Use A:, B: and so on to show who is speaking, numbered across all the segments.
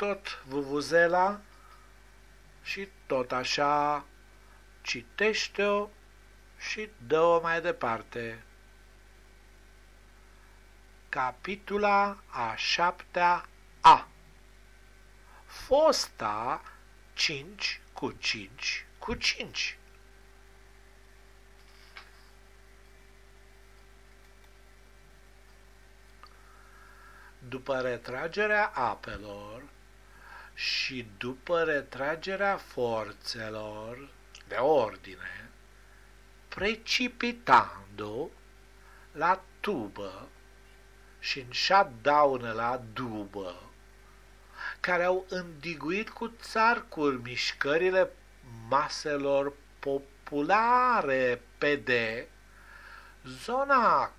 A: tot vuvuzela și tot așa citește-o și dă-o mai departe. Capitula a șaptea A Fosta 5 cu 5 cu 5 După retragerea apelor și după retragerea forțelor de ordine, precipitando la tubă și în shutdown la dubă, care au îndiguit cu țarcuri mișcările maselor populare PD, zona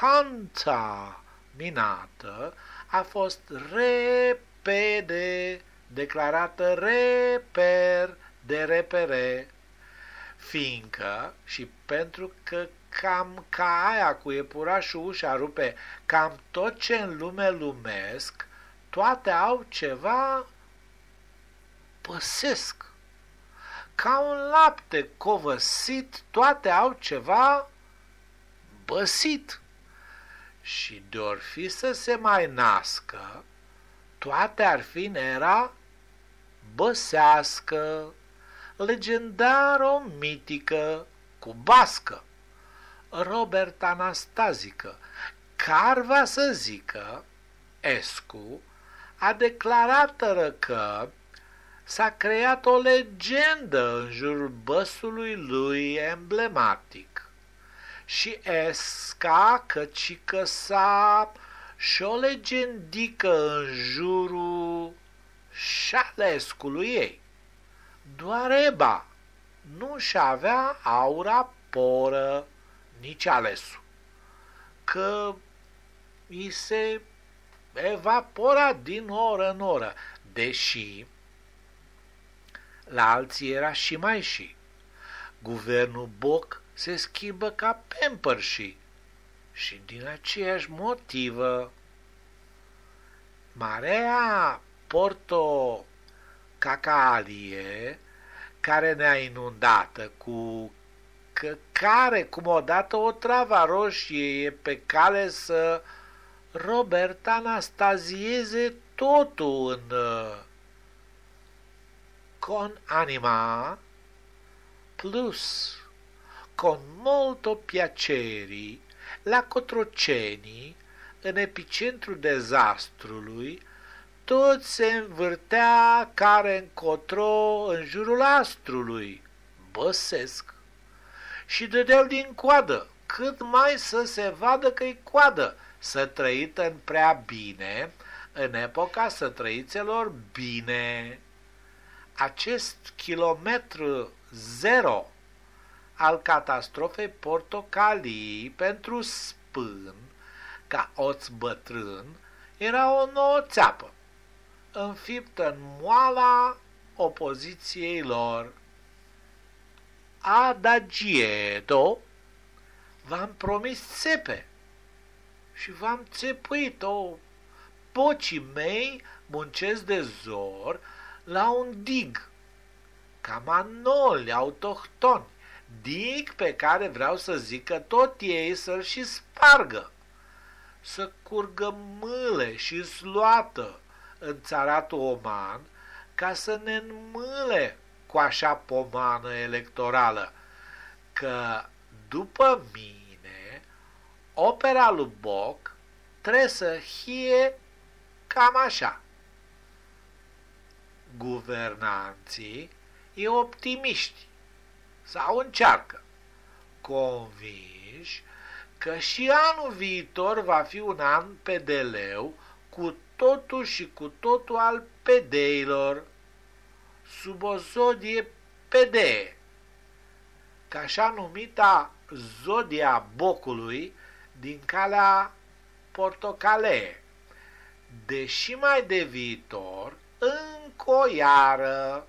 A: contaminată a fost repede declarată reper de repere, fiindcă și pentru că cam ca aia cu iepurașul ușa rupe, cam tot ce în lume lumesc, toate au ceva păsesc. Ca un lapte covăsit, toate au ceva băsit. Și de fi să se mai nască, toate ar fi în era băsească, legendaro mitică, cu bască. Robert Anastazică, carva să zică, Escu a declarat că s-a creat o legendă în jurul băsului lui emblematic. Și Esca căci că s-a și o legendică în jurul șalescului ei. Doar Eba nu și avea aura poră nici alesul, că îi se evapora din oră în oră, deși la alții era și mai și. Guvernul Boc se schimbă ca pempărși și din aceeași motivă Marea Porto Cacalie, care ne-a inundată cu că care, cum odată o travă roșie e pe cale să Robert anastazieze totul în uh, con anima plus con molto piaceri la Cotroceni, în epicentru dezastrului, tot se învârtea care încotro în jurul astrului, băsesc, și dădeau din coadă, cât mai să se vadă că-i coadă, să trăită în prea bine, în epoca să trăițelor bine. Acest kilometru zero al catastrofei portocalii pentru spân, ca oț bătrân, era o nouă țeapă, înfiptă în moala opoziției lor. Adagieto, v-am promis țepe și v-am țepuit-o. Pocii mei muncesc de zor la un dig, ca manoli autohtoni, dig pe care vreau să zic că tot ei să-l și spargă, să curgă mâle și sluată în țaratul oman ca să ne înmâle cu așa pomană electorală, că după mine opera lui Boc trebuie să hie cam așa. Guvernanții e optimiști sau încearcă, convinși că și anul viitor va fi un an pedeleu cu totul și cu totul al pedeilor, sub o zodie pedee, ca așa numita zodia bocului din calea portocalee, deși mai de viitor, încă o iară,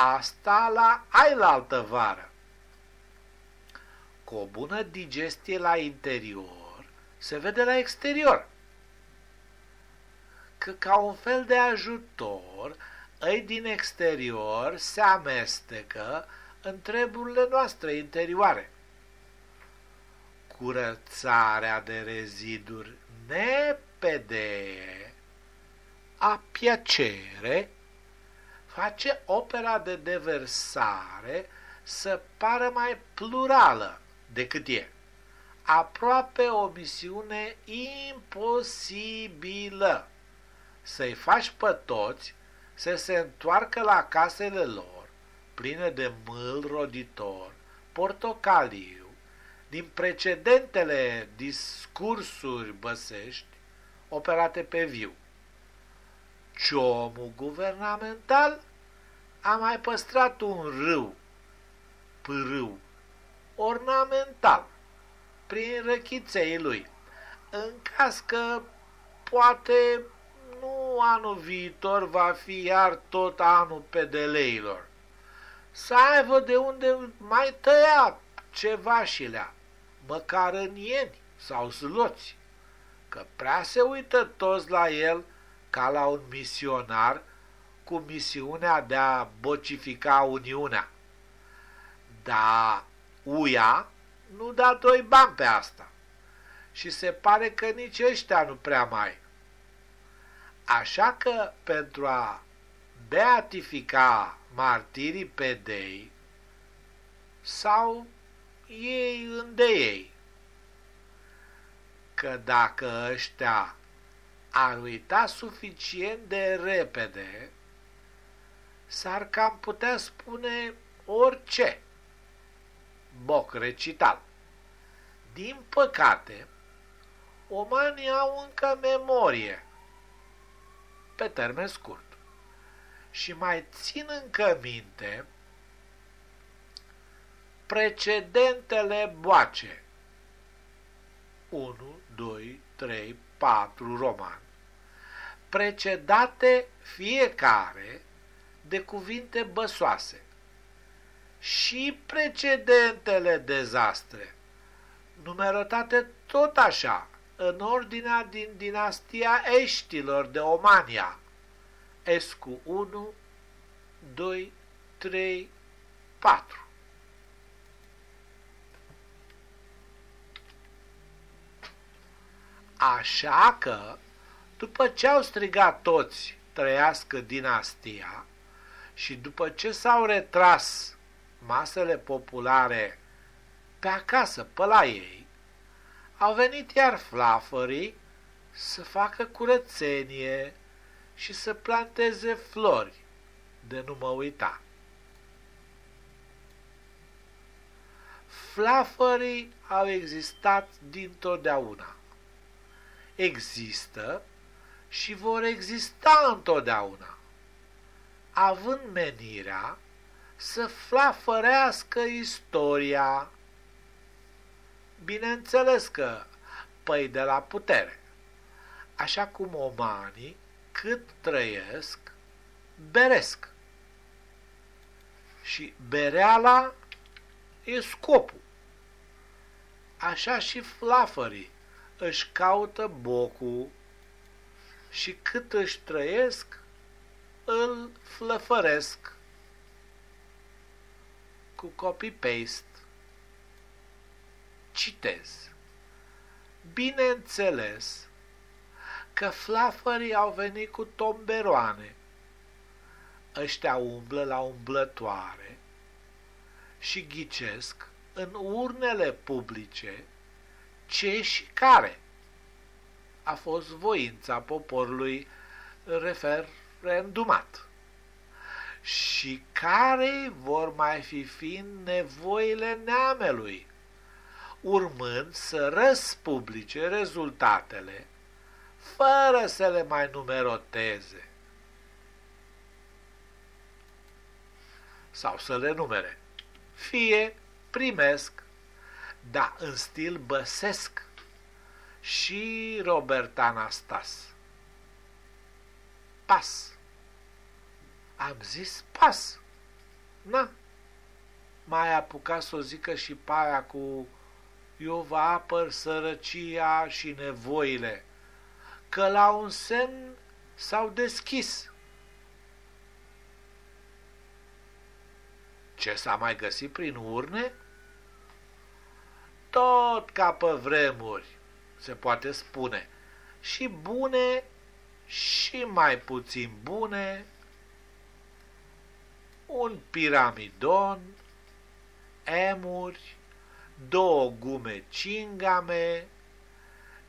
A: Asta la ailaltă vară. Cu o bună digestie la interior se vede la exterior. că ca un fel de ajutor, ei din exterior se amestecă în treburile noastre interioare. Curățarea de reziduri nepedee a piacere face opera de deversare să pară mai plurală decât e. Aproape o misiune imposibilă să-i faci pe toți să se întoarcă la casele lor, pline de mâl roditor, portocaliu, din precedentele discursuri băsești operate pe viu. Ciomul guvernamental a mai păstrat un râu, pârâu, ornamental, prin răchiței lui, în caz că poate nu anul viitor va fi iar tot anul pedeleilor. Să aibă de unde mai tăia ceva și lea, măcar în ieni sau zloți, că prea se uită toți la el ca la un misionar cu misiunea de a bocifica Uniunea. Dar uia nu da doi bani pe asta și se pare că nici ăștia nu prea mai. Așa că pentru a beatifica martirii pedei sau ei înde ei, că dacă ăștia ar uita suficient de repede, s-ar cam putea spune orice. Boc recital. Din păcate, omanii au încă memorie pe termen scurt și mai țin încă minte precedentele boace 1, 2, 3, 4 roman precedate fiecare de cuvinte băsoase. Și precedentele dezastre, numerătate tot așa, în ordinea din dinastia Eștilor de Omania, Escu 1, 2, 3, 4. Așa că, după ce au strigat toți trăiască dinastia și după ce s-au retras masele populare pe acasă, pe la ei, au venit iar flafării să facă curățenie și să planteze flori, de nu mă uita. Flafării au existat dintotdeauna. Există și vor exista întotdeauna, având menirea să flafărească istoria. Bineînțeles că păi de la putere, așa cum omanii, cât trăiesc, beresc. Și bereala e scopul. Așa și flafării își caută bocul și cât își trăiesc, îl flăfăresc cu copy-paste. Citez. Bineînțeles că flafării au venit cu tomberoane. Ăștia umblă la umblătoare și ghicesc în urnele publice ce și care a fost voința poporului referendumat și care vor mai fi fiind nevoile neamelui, urmând să răspublice rezultatele fără să le mai numeroteze sau să le numere. Fie primesc, dar în stil băsesc și Robert Anastas. Pas. Am zis pas. Na. Mai apucat să o zică și paia cu eu vă apăr sărăcia și nevoile, că la un semn s-au deschis. Ce s-a mai găsit prin urne? Tot ca pe vremuri, se poate spune, și bune și mai puțin bune, un piramidon, emuri, două gume cingame,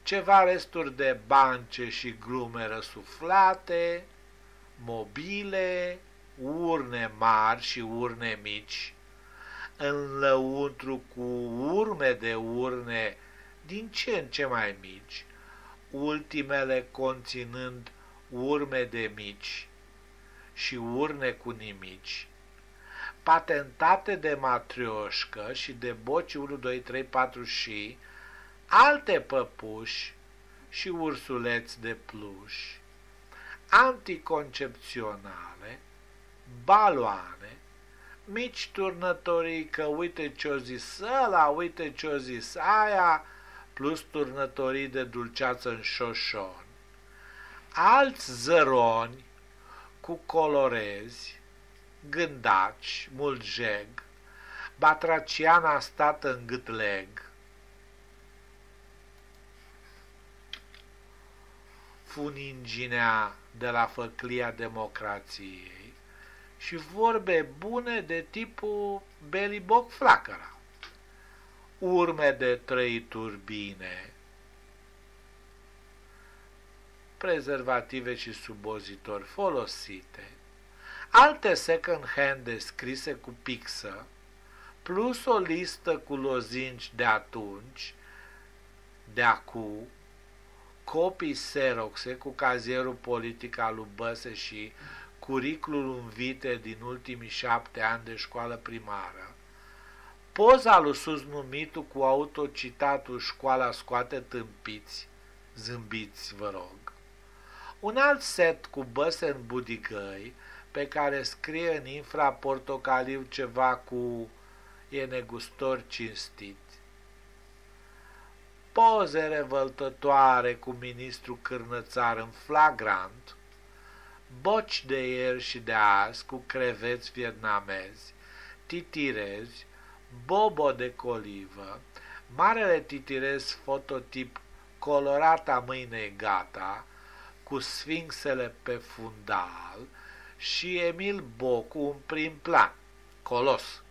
A: ceva resturi de bance și glume răsuflate, mobile, urne mari și urne mici, în lăuntru cu urme de urne din ce în ce mai mici, ultimele conținând urme de mici și urne cu nimici, patentate de matrioșcă și de boci 1, 2, 3, 4 și alte păpuși și ursuleți de pluș, anticoncepționale, baloane, mici turnătorii că uite ce-o zis ăla, uite ce-o zis aia, plus turnătorii de dulceață în șoșon. Alți zăroni cu colorezi, gândaci, muljeg, batraciana stat în gâtleg, funinginea de la făclia democrației și vorbe bune de tipul beliboc flacăra. Urme de trei turbine, prezervative și subozitori folosite, alte second-hand descrise cu pixă, plus o listă cu lozinci de atunci, de acu, copii xeroxe cu cazierul politic al lui Băse și curiclul vite din ultimii șapte ani de școală primară, poza lui sus numitul cu autocitatul școala scoate tâmpiți, zâmbiți, vă rog, un alt set cu băse în budigăi, pe care scrie în infra portocaliu ceva cu e negustor cinstit. Poze revoltătoare cu ministru cârnățar în flagrant, boci de ieri și de azi cu creveți vietnamezi, titirezi, bobo de colivă, marele titirez fototip colorata mâine gata, cu sfinxele pe fundal și Emil Bocu în prim plan, colos.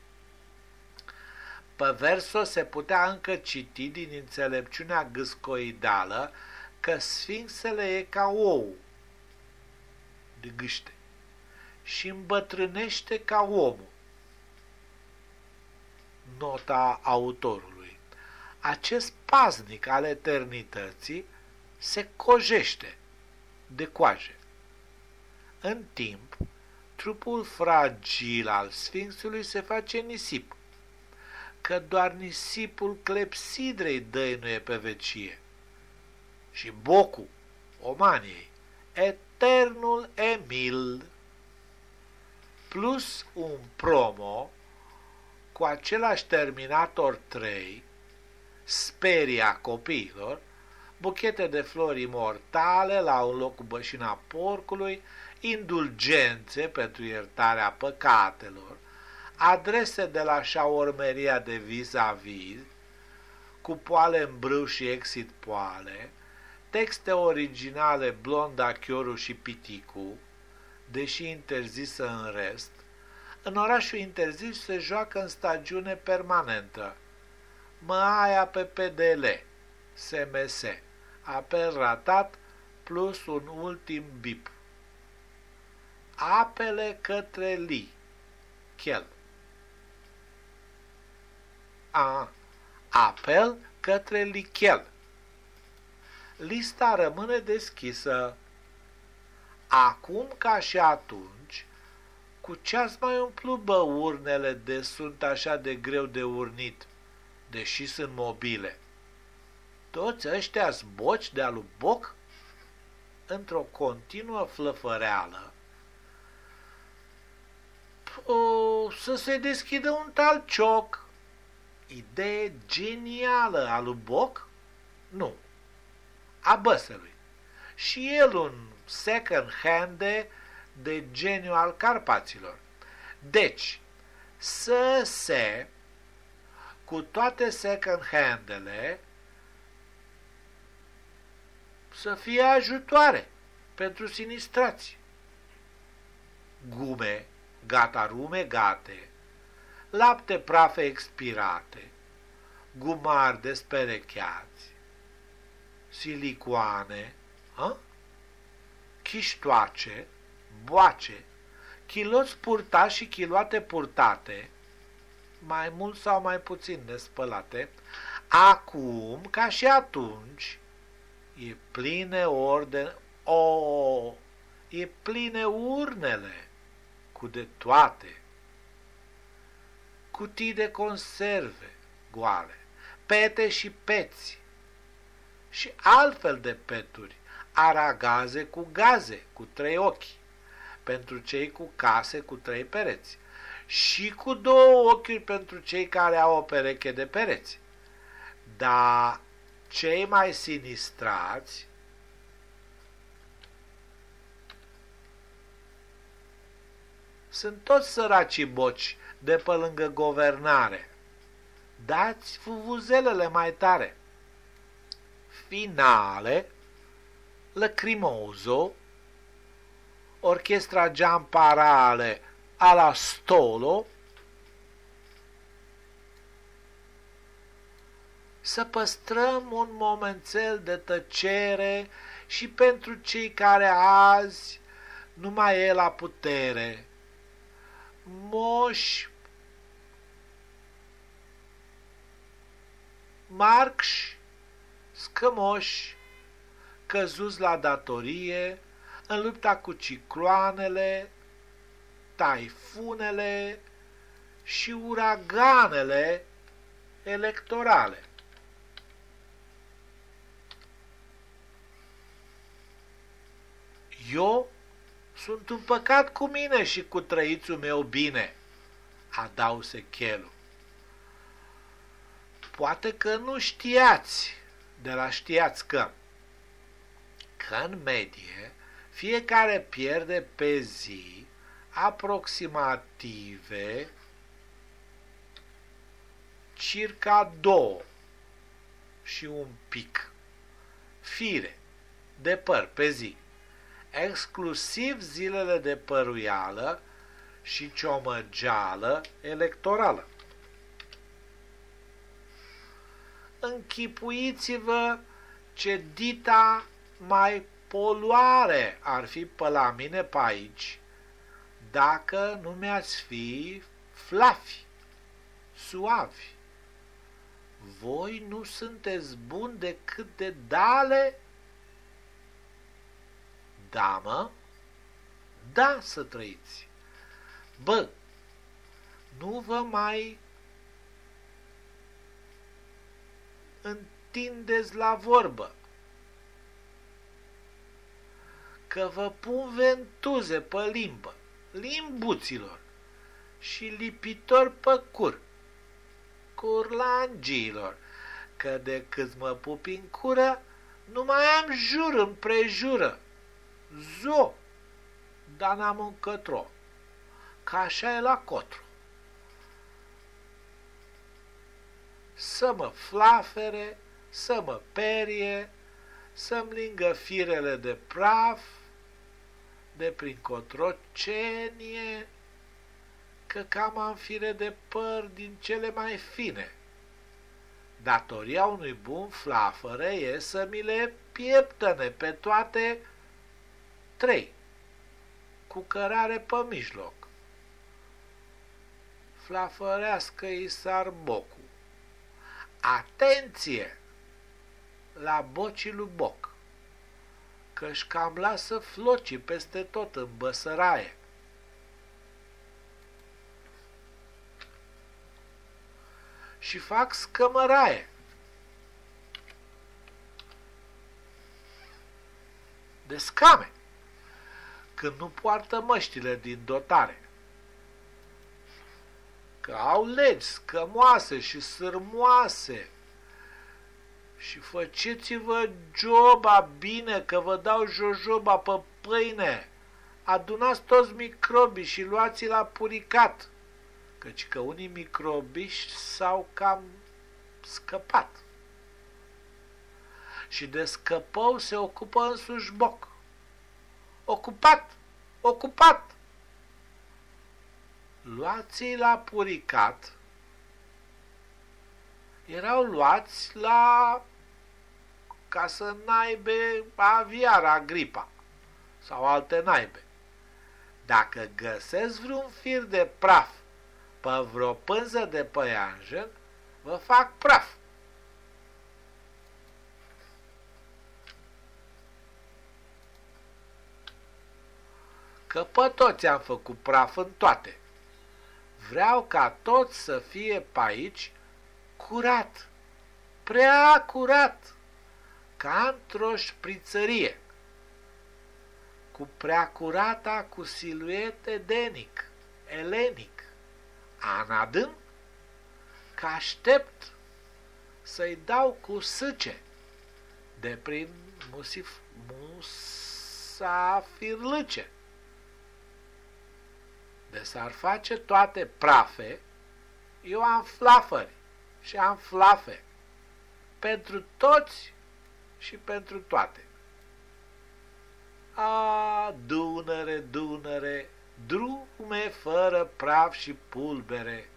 A: Pe verso se putea încă citi din înțelepciunea gâscoidală că sfinxele e ca ou de gâște și îmbătrânește ca omul. Nota autorului. Acest paznic al eternității se cojește de coaje. În timp, trupul fragil al sfinxului se face nisip că doar nisipul clepsidrei dăinuie pe vecie. Și bocul omaniei, eternul Emil, plus un promo cu același terminator 3, speria copiilor, buchete de flori mortale la un loc cu bășina porcului, indulgențe pentru iertarea păcatelor, adrese de la șaormeria de vis-a-vis, cu poale în brâu și exit poale, texte originale Blonda, Chioru și Piticu, deși interzisă în rest, în orașul interzis se joacă în stagiune permanentă. Măaia pe PDL, SMS, apel ratat plus un ultim bip. Apele către Li, Chel a apel către Lichel. Lista rămâne deschisă. Acum ca și atunci, cu ce ați mai umplut băurnele de sunt așa de greu de urnit, deși sunt mobile? Toți ăștia boci de alu boc? Într-o continuă flăfăreală, o, să se deschidă un tal cioc, idee genială a lui Boc? Nu, a Băsălui. Și el un second hand de geniu al Carpaților. Deci, să se, cu toate second handele, să fie ajutoare pentru sinistrați. Gume, gata rume gate, lapte prafe expirate, gumari desperecheați, silicoane, a? chiștoace, boace, chiloți purtați și chiloate purtate, mai mult sau mai puțin nespălate, acum, ca și atunci, e pline orde, o, e pline urnele cu de toate, cutii de conserve goale, pete și peți și altfel de peturi, aragaze cu gaze, cu trei ochi, pentru cei cu case cu trei pereți și cu două ochiuri pentru cei care au o pereche de pereți. Dar cei mai sinistrați sunt toți săracii boci de pe lângă guvernare. Dați fuvuzelele mai tare. Finale, lacrimoso, orchestra giamparale alla stolo, să păstrăm un momențel de tăcere și pentru cei care azi nu mai e la putere. Moș marx, scămoși, căzuți la datorie, în lupta cu cicloanele, taifunele și uraganele electorale. Eu sunt împăcat cu mine și cu trăițul meu bine, adause Chelu. Poate că nu știați, de la știați că, că în medie fiecare pierde pe zi aproximative circa două și un pic fire de păr pe zi exclusiv zilele de păruială și ciomăgeală electorală. Închipuiți-vă ce dita mai poluare ar fi pe la mine pe aici dacă nu mi-ați fi flafi, suavi. Voi nu sunteți buni decât de dale da, mă? Da să trăiți. Bă, nu vă mai întindeți la vorbă. Că vă pun ventuze pe limbă, limbuților, și lipitor pe cur, curlangilor, că de cât mă pupi în cură, nu mai am jur împrejură zo, dar n-am încătro, ca așa e la cotru. Să mă flafere, să mă perie, să-mi lingă firele de praf, de prin cotrocenie, că cam am fire de păr din cele mai fine. Datoria unui bun flafăre e să mi le pieptăne pe toate 3. Cu cărare pe mijloc. Flafărească-i sarbocu. Atenție la bocii lui Boc, că-și cam lasă flocii peste tot în băsăraie. Și fac scămăraie. De scame când nu poartă măștile din dotare. Că au legi scămoase și sârmoase și făceți-vă joba bine, că vă dau jojoba pe pâine. Adunați toți microbii și luați la puricat, căci că unii microbiști s-au cam scăpat. Și de scăpău se ocupă însuși boc. Ocupat! Ocupat! Luați la puricat erau luați la ca să naibe aviara gripa sau alte naibe. Dacă găsesc vreun fir de praf pe vreo pânză de păianjen, vă fac praf. Că pe toți am făcut praf în toate. Vreau ca toți să fie pe aici curat, prea curat, ca într-o șprițărie, cu prea curata cu siluet edenic, elenic, anadâm, că aștept să-i dau cu sâce de prin musif, musafirlâce. De s-ar face toate prafe, eu am flafări și am flafe pentru toți și pentru toate. A, Dunăre, Dunăre, drume fără praf și pulbere,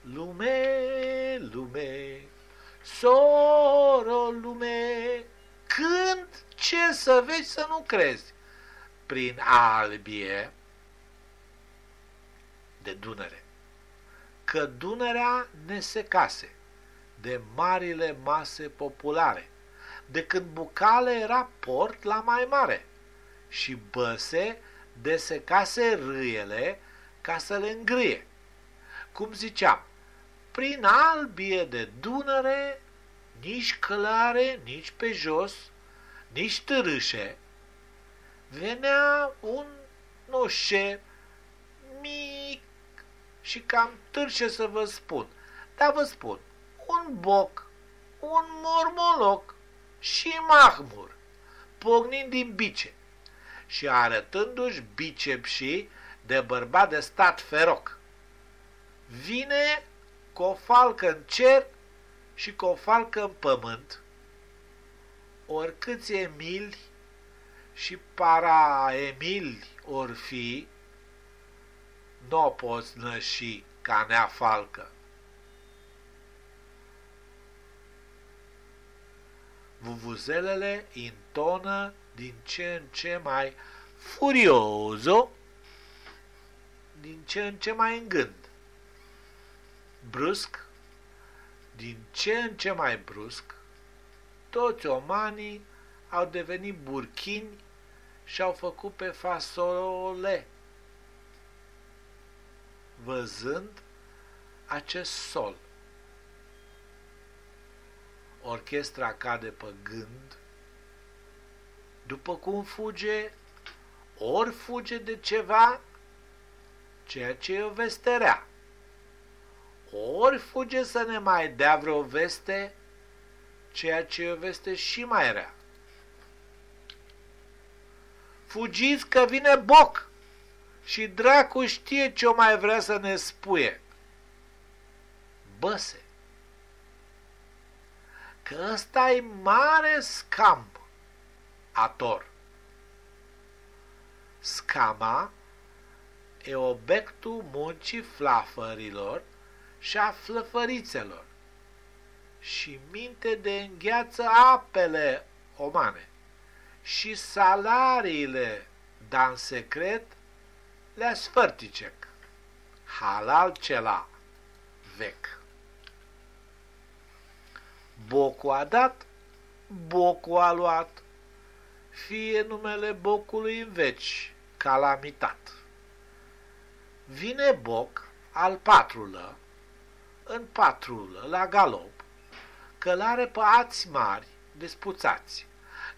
A: lume, lume, soro, lume, când ce să vezi să nu crezi? Prin albie de Dunăre că Dunărea ne secase de marile mase populare, de când Bucale era port la mai mare și Băse desecase râiele ca să le îngrie. Cum ziceam, prin albie de Dunăre, nici călare, nici pe jos, nici târâșe, venea un noșe mic și cam târșe să vă spun. Dar vă spun, un boc, un mormoloc și mahmur, pognind din bice și arătându-și bicepsii de bărbat de stat feroc. Vine cu o falcă în cer și cu o falcă în pământ, oricâți emili și para-emili or fi, nu o poți năși ca nea falcă. Vuvuzelele intonă din ce în ce mai furiozo, din ce în ce mai în gând. Brusc, din ce în ce mai brusc, toți omanii au devenit burchini și au făcut pe fasole văzând acest sol. Orchestra cade pe gând, după cum fuge, ori fuge de ceva, ceea ce e o veste rea, ori fuge să ne mai dea vreo veste, ceea ce e o veste și mai rea. Fugiți că vine boc! Și dracu știe ce o mai vrea să ne spuie. Băse, că ăsta e mare scam, ator. Scama e obiectul muncii flafărilor și a flăfărițelor și minte de îngheață apele omane și salariile, dar în secret, le sfărticec. Halal cela vechi. Bocul a dat, bocul a luat, fie numele bocului în veci, calamitat. Vine boc al patrulă, în patrulă, la galop, călare pe ați mari, despuțați,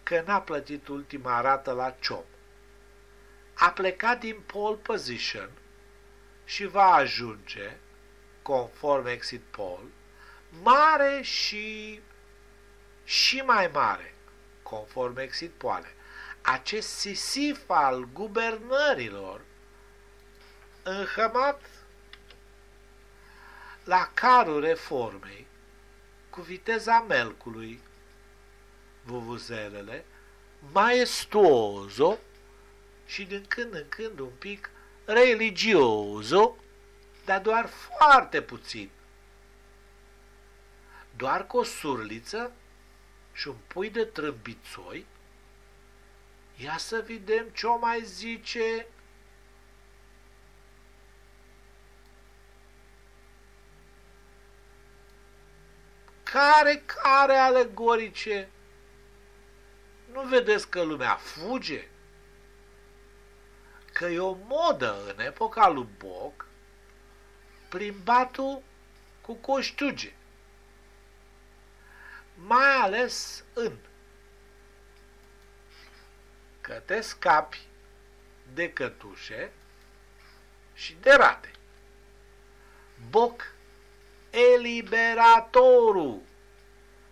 A: că n-a plătit ultima rată la ciom a plecat din pole position și va ajunge, conform exit poll, mare și și mai mare, conform exit poale. Acest sisif al guvernărilor înhămat la carul reformei, cu viteza melcului, vuvuzelele, maestuoso și din când în când un pic religioso, dar doar foarte puțin. Doar cu o surliță și un pui de trâmbițoi, ia să vedem ce o mai zice care, care alegorice. Nu vedeți că lumea fuge? Că e o modă în epoca lui Boc plimbatul cu coștuge. Mai ales în că te scapi de cătușe și de rate. Boc eliberatorul,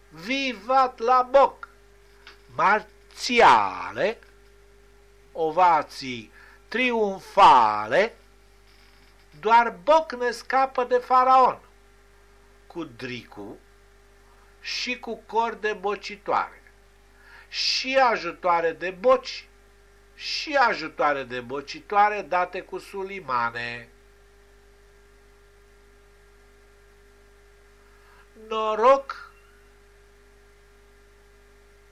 A: vivat la boc, marțiale, ovații triumfale, doar boc ne scapă de faraon, cu dricu și cu corde bocitoare, și ajutoare de boci, și ajutoare de bocitoare date cu sulimane. noroc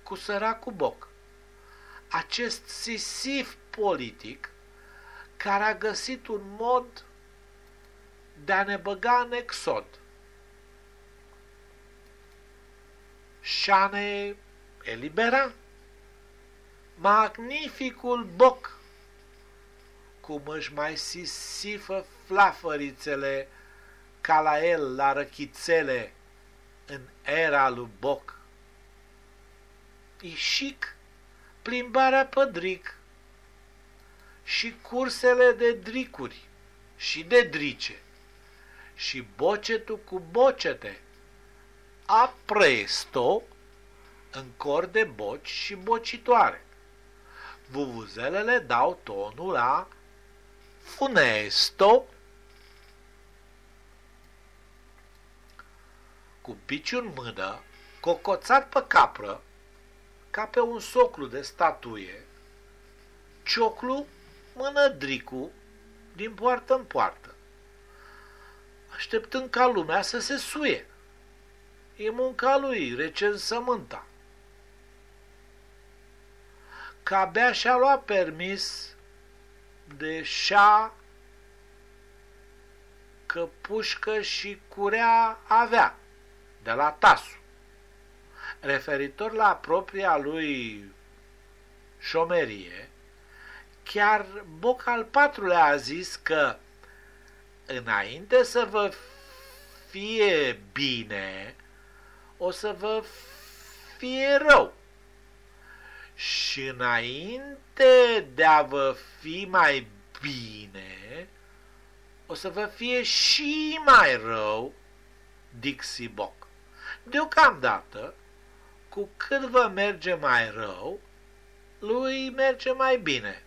A: cu săracul Boc. Acest sisif politic care a găsit un mod de a ne băga în exod și a ne elibera. Magnificul Boc, cum își mai sisifă flafărițele ca la el la răchițele, în era lui Boc. E chic plimbarea pe dric și cursele de dricuri și de drice și bocetul cu bocete. A presto în cor de boci și bocitoare. Vuvuzelele dau tonul la funesto cu piciul în mână, cocoțat pe capră, ca pe un soclu de statuie, cioclu mânădricu din poartă în poartă, așteptând ca lumea să se suie. E munca lui, recensământa. Că abia și-a luat permis de șa că pușcă și curea avea de la Tasu, referitor la propria lui șomerie, chiar Boc al patrulea a zis că înainte să vă fie bine, o să vă fie rău. Și înainte de a vă fi mai bine, o să vă fie și mai rău Dixie Boc. Deocamdată, cu cât vă merge mai rău, lui merge mai bine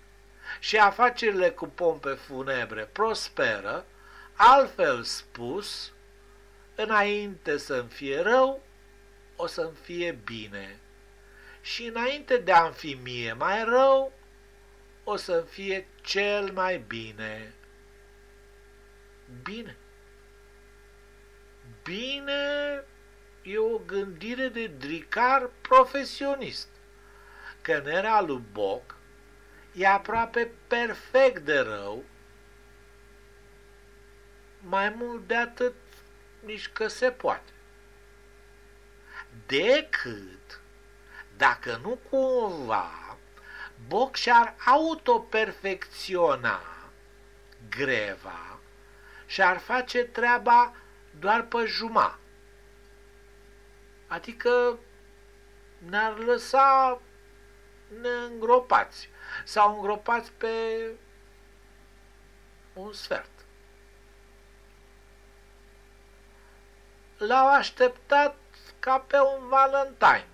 A: și afacerile cu pompe funebre prosperă, altfel spus, înainte să-mi fie rău, o să-mi fie bine. Și înainte de a-mi fi mie mai rău, o să-mi fie cel mai bine. Bine. Bine e o gândire de dricar profesionist. Că în era lui Boc e aproape perfect de rău, mai mult de atât nici că se poate. Decât dacă nu cumva Boc și-ar autoperfecționa greva și ar face treaba doar pe jumătate. Adică ne-ar lăsa neîngropați sau îngropați pe un sfert. L-au așteptat ca pe un Valentine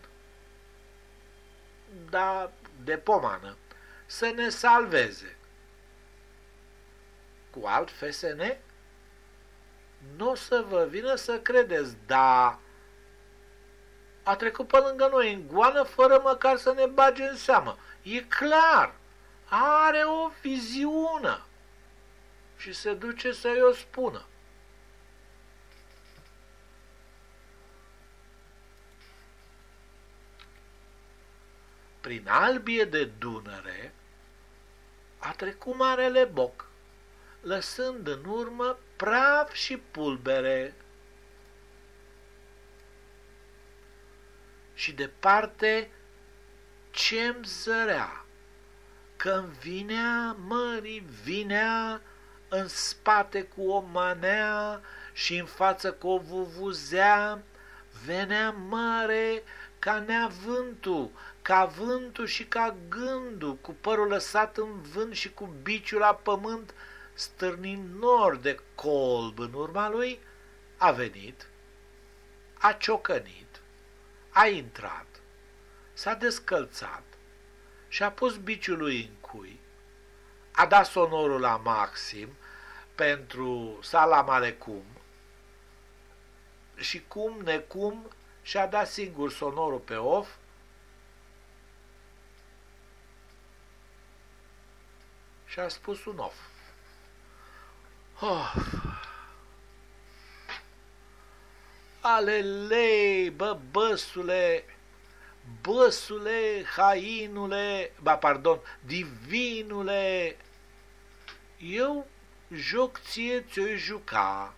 A: da, de pomană, să ne salveze. Cu alt FSN? Nu o să vă vină să credeți, da, a trecut pe lângă noi în goană fără măcar să ne bage în seamă. E clar, are o viziune și se duce să-i o spună. Prin albie de Dunăre a trecut Marele Boc, lăsând în urmă praf și pulbere. Și departe ce-mi zărea, că-mi vinea mării, vinea în spate cu o manea și în față cu o vuvuzea, venea mare ca neavântul, ca vântul și ca gândul, cu părul lăsat în vânt și cu biciul la pământ, stârnind nor de colb în urma lui, a venit, a ciocănit, a intrat, s-a descălțat și a pus biciul lui în cui, a dat sonorul la maxim pentru salam alecum și cum necum și-a dat singur sonorul pe off și a spus un off. Oh. Alelei, bă, băsule, băsule, hainule, ba, pardon, divinule, eu joc ție ți-o juca,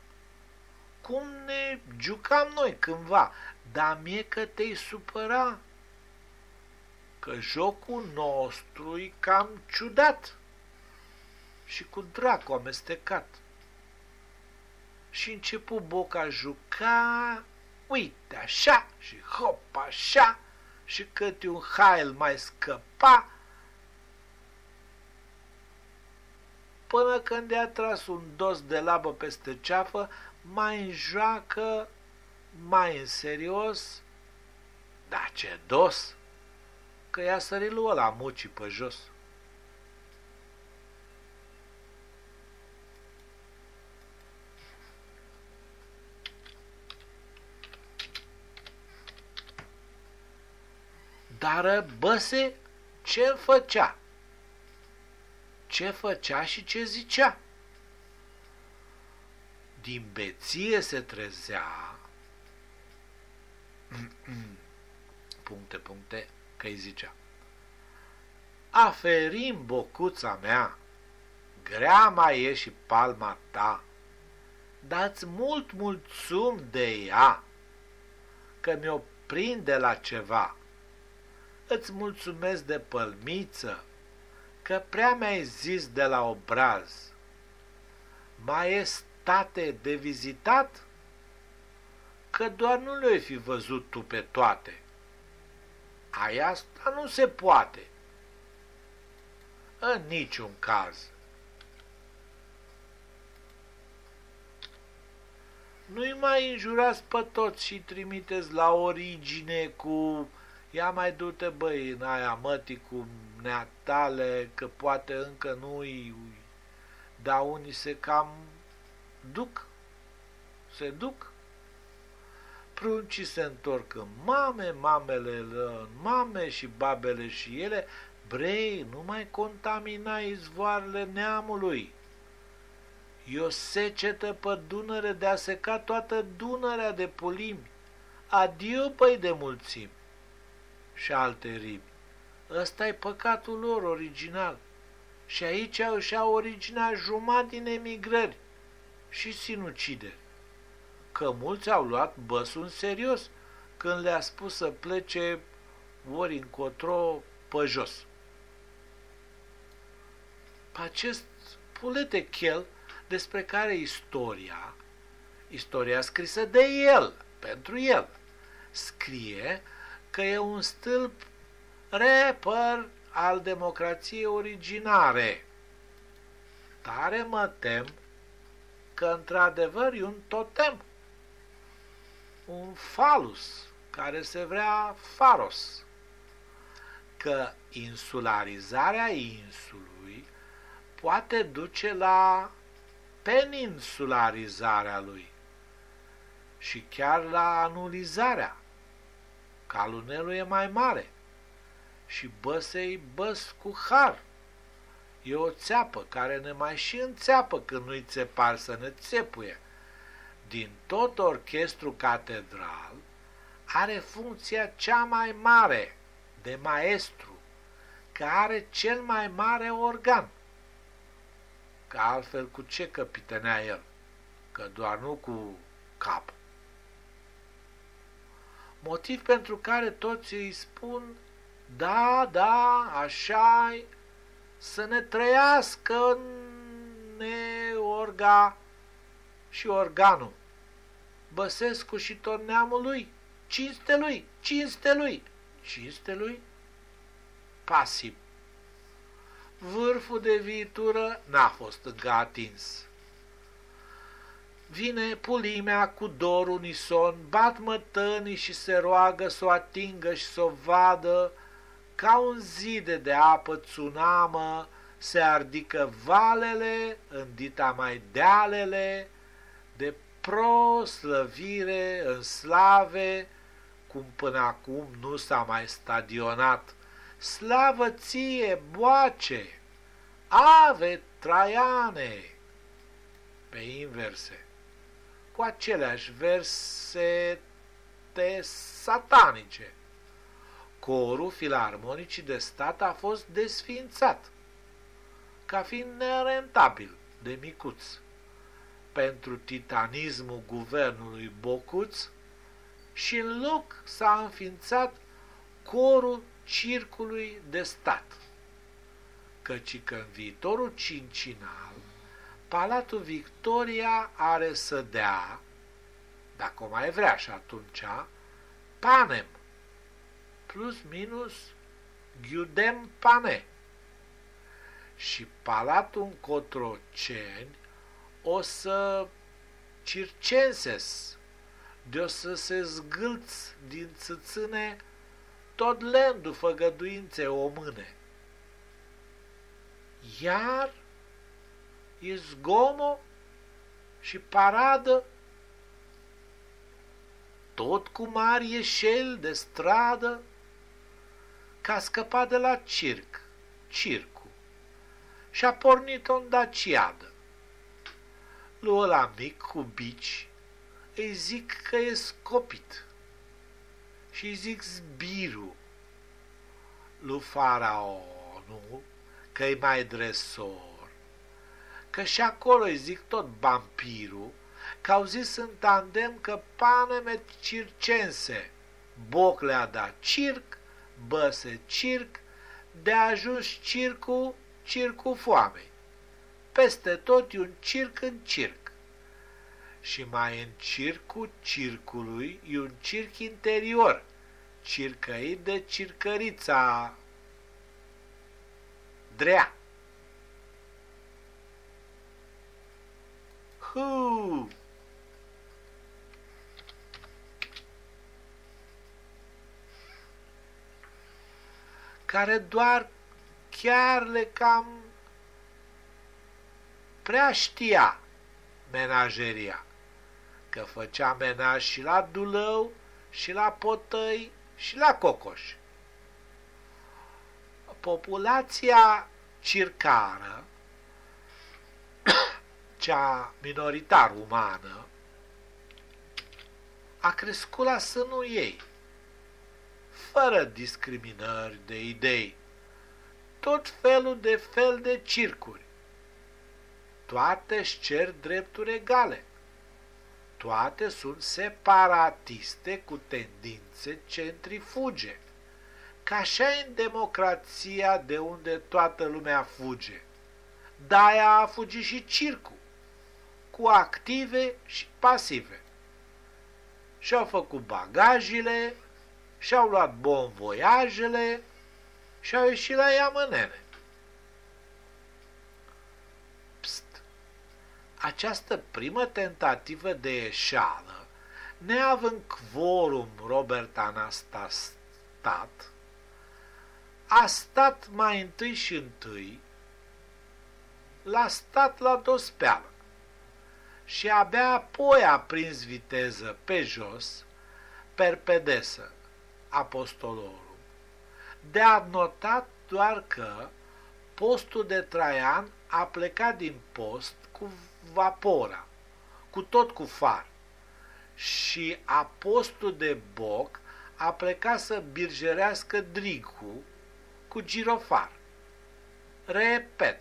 A: cum ne jucam noi cândva, dar mie că te-ai supăra, că jocul nostru e cam ciudat și cu dracu amestecat. Și începu Boca juca, uite așa și hop așa și câte un hail mai scăpa, până când i-a tras un dos de labă peste ceafă, mai în joacă, mai în serios, da ce dos, că i-a sărit lui ăla mucii pe jos. Dar băse ce făcea? Ce făcea și ce zicea? Din beție se trezea puncte, puncte, că îi zicea Aferim bocuța mea, grea mai e și palma ta, dați mult mulțum de ea, că mi-o prinde la ceva îți mulțumesc de pălmiță, că prea mi-ai zis de la obraz. Maestate de vizitat? Că doar nu le-ai fi văzut tu pe toate. Ai asta nu se poate. În niciun caz. Nu-i mai înjurați pe toți și trimiteți la origine cu ia mai du-te băi în aia mătii cu neatale, că poate încă nu-i, dar unii se cam duc, se duc. Pruncii se întorc în mame, mamele în mame și babele și ele, brei, nu mai contamina izvoarele neamului. E o secetă pe Dunăre de a seca toată Dunărea de pulimi. Adio, păi de mulțimi și alte ribi. Ăsta e păcatul lor original. Și aici își au originea jumătate din emigrări și sinucideri. Că mulți au luat băsul în serios când le-a spus să plece ori încotro pe jos. Pe acest pulete chel despre care istoria, istoria scrisă de el, pentru el, scrie că e un stâlp repăr al democrației originare. Tare mă tem că într-adevăr e un totem, un falus care se vrea faros, că insularizarea insului poate duce la peninsularizarea lui și chiar la anulizarea. Calunelul e mai mare și băsei băs cu har. E o țeapă care ne mai și înțeapă când nu-i țepar să ne țepuie. Din tot orchestru catedral are funcția cea mai mare de maestru, care are cel mai mare organ. Că altfel cu ce căpitenea el? Că doar nu cu cap. Motiv pentru care toți îi spun, da, da, așa să ne trăiască ne orga și organul. Băsescu și tot neamul lui, cinste lui, cinste lui, cinste lui, pasiv. Vârful de viitură n-a fost încă atins. Vine pulimea cu dor unison, bat mătănii și se roagă să o atingă și să o vadă, ca un zide de apă tsunamă, se ardică valele, îndita mai dealele, de proslăvire în slave, cum până acum nu s-a mai stadionat. Slavă ție, boace! Ave Traiane! Pe inverse, cu aceleași versete satanice. Corul filarmonicii de stat a fost desfințat, ca fiind nerentabil de micuț. Pentru titanismul guvernului Bocuț și în loc s-a înființat corul circului de stat. Căci că în viitorul cincinal, Palatul Victoria are să dea, dacă o mai vrea și atunci, panem, plus minus ghiudem pane. Și Palatul Cotroceni o să circenses, de o să se zgâlți din țâțâne tot lendul făgăduințe o mâne. Iar e zgomo și paradă, tot cu mari ieșeli de stradă, ca scăpat de la circ, circu, și-a pornit-o în daciadă. Lui la mic cu bici îi zic că e scopit și îi zic zbiru lui faraonul că e mai dresor, că și acolo îi zic tot vampirul, că au zis în tandem că paneme circense, boc le-a dat circ, băse circ, de ajuns circul, circul foamei. Peste tot e un circ în circ și mai în circul circului e un circ interior, circăit de circărița drea. Hu! care doar chiar le cam prea știa menageria că făcea menaj și la Dulău, și la Potăi, și la Cocoș. Populația circară, cea minoritar umană, a crescut la sânul ei, fără discriminări de idei, tot felul de fel de circuri. Toate își cer drepturi egale toate sunt separatiste cu tendințe centrifuge. Ca așa în democrația de unde toată lumea fuge. De-aia a fugit și circul, cu active și pasive. Și-au făcut bagajele, și-au luat bon voiajele și-au ieșit la iamănene. această primă tentativă de eșală, neavând quorum Robert Anastastat, a stat mai întâi și întâi, l-a stat la dospeală și abia apoi a prins viteză pe jos, perpedesă, apostolorul. De notat doar că postul de Traian a plecat din post cu vapora, cu tot cu far, și apostul de Boc a plecat să birjerească Dricu cu girofar. Repet,